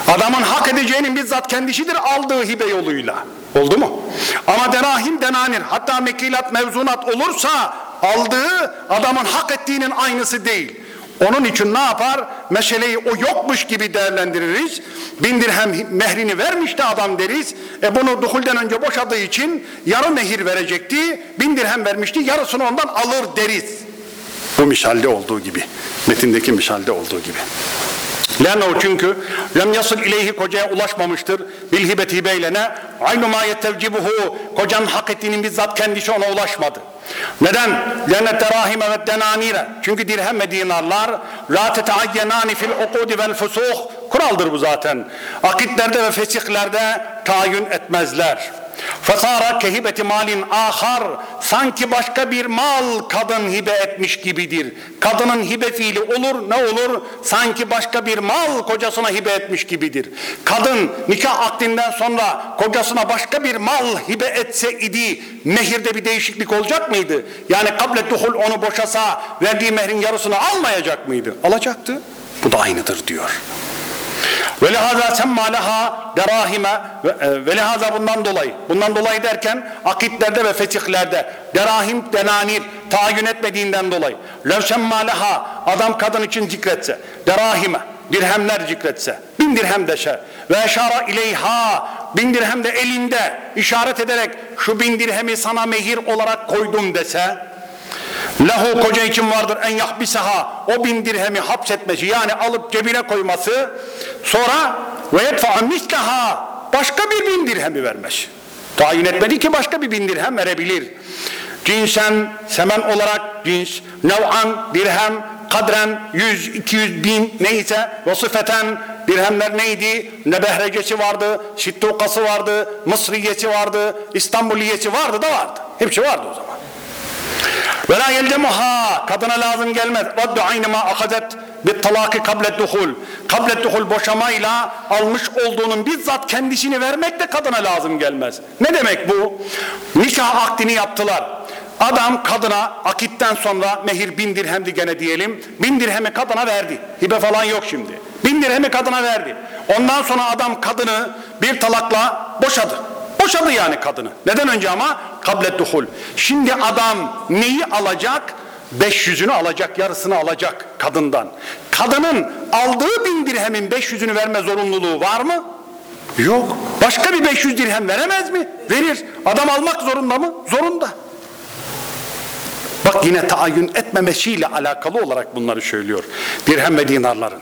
Adamın hak edeceğinin bizzat kendisidir aldığı hibe yoluyla. Oldu mu? Ama derahim denanir hatta mekilat mevzunat olursa aldığı adamın hak ettiğinin aynısı değil. Onun için ne yapar? Meseleyi o yokmuş gibi değerlendiririz. Bin dirhem mehrini vermişti adam deriz. E bunu duhulden önce boşadığı için yarı mehir verecekti. Bin dirhem vermişti yarısını ondan alır deriz. Bu misalde olduğu gibi. Metindeki misalde olduğu gibi. Lennehu çünkü lem yasıl ileyhi kocaya ulaşmamıştır. Bil hibet hibeyle ne? Aynı ma yettevcibuhu kocanın hak ettiğinin bizzat kendisi ona ulaşmadı. Neden? Lenne terahime ve denanire. Çünkü dirhem ve dinarlar la tetayyenani fil ukudi vel fusuh. Kuraldır bu zaten. Akitlerde ve fesihlerde tayin etmezler. Fasara kehibeti malin ahar sanki başka bir mal kadın hibe etmiş gibidir. Kadının hibe fiili olur ne olur? Sanki başka bir mal kocasına hibe etmiş gibidir. Kadın nikah akdinden sonra kocasına başka bir mal hibe etse idi mehirde bir değişiklik olacak mıydı? Yani kable duhul onu boşasa verdiği mehrin yarısını almayacak mıydı? Alacaktı. Bu da aynıdır diyor. Ve lehaza semma derahime ve lehaza bundan dolayı. Bundan dolayı derken akitlerde ve fetihlerde derahim denanir tayin etmediğinden dolayı. Lev semma leha adam kadın için zikretse derahime dirhemler zikretse bin dirhem dese ve eşara ileyha bin dirhem de elinde işaret ederek şu bin dirhemi sana mehir olarak koydum dese Lahu koca için vardır en yahbisaha o bin dirhemi hapsetmesi yani alıp cebine koyması sonra ve yedfa'a mislaha başka bir bin dirhemi vermesi. Tayin etmedi ki başka bir bin dirhem verebilir. Cinsen, semen olarak cins, nev'an, dirhem, kadren, yüz, iki yüz bin neyse vasıfeten dirhemler neydi? Nebehrecesi vardı, şittukası vardı, Mısriyesi vardı, İstanbuliyesi vardı da vardı. Hepsi vardı o zaman. Ve la yeldemuha kadına lazım gelmez. Raddu aynı ma akadet bit talaki kablet duhul. Kablet duhul boşamayla almış olduğunun bizzat kendisini vermek de kadına lazım gelmez. Ne demek bu? Nikah akdini yaptılar. Adam kadına akitten sonra mehir bin dirhemdi gene diyelim. Bin dirhemi kadına verdi. Hibe falan yok şimdi. Bin dirhemi kadına verdi. Ondan sonra adam kadını bir talakla boşadı. Boşadı yani kadını. Neden önce ama? Kablet duhul. Şimdi adam neyi alacak? 500'ünü alacak, yarısını alacak kadından. Kadının aldığı bin dirhemin 500'ünü verme zorunluluğu var mı? Yok. Başka bir 500 dirhem veremez mi? Verir. Adam almak zorunda mı? Zorunda. Bak yine taayyün etmemesiyle alakalı olarak bunları söylüyor. Dirhem ve dinarların.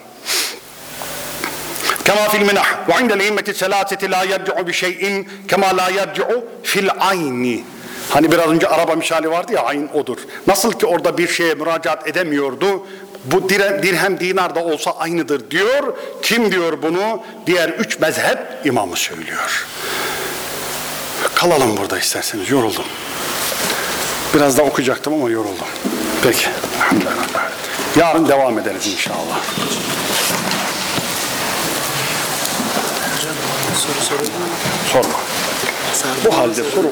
كما في المنح وعند الأئمة الثلاثة لا يرجع بشيء كما لا يرجع في العين Hani biraz önce araba misali vardı ya ayn odur. Nasıl ki orada bir şeye müracaat edemiyordu. Bu dirhem, dirhem dinar da olsa aynıdır diyor. Kim diyor bunu? Diğer üç mezhep imamı söylüyor. Kalalım burada isterseniz yoruldum. Biraz da okuyacaktım ama yoruldum. Peki. Elhamdülillah. Yarın devam ederiz inşallah. Soru mı? Sorma. Bu halde soru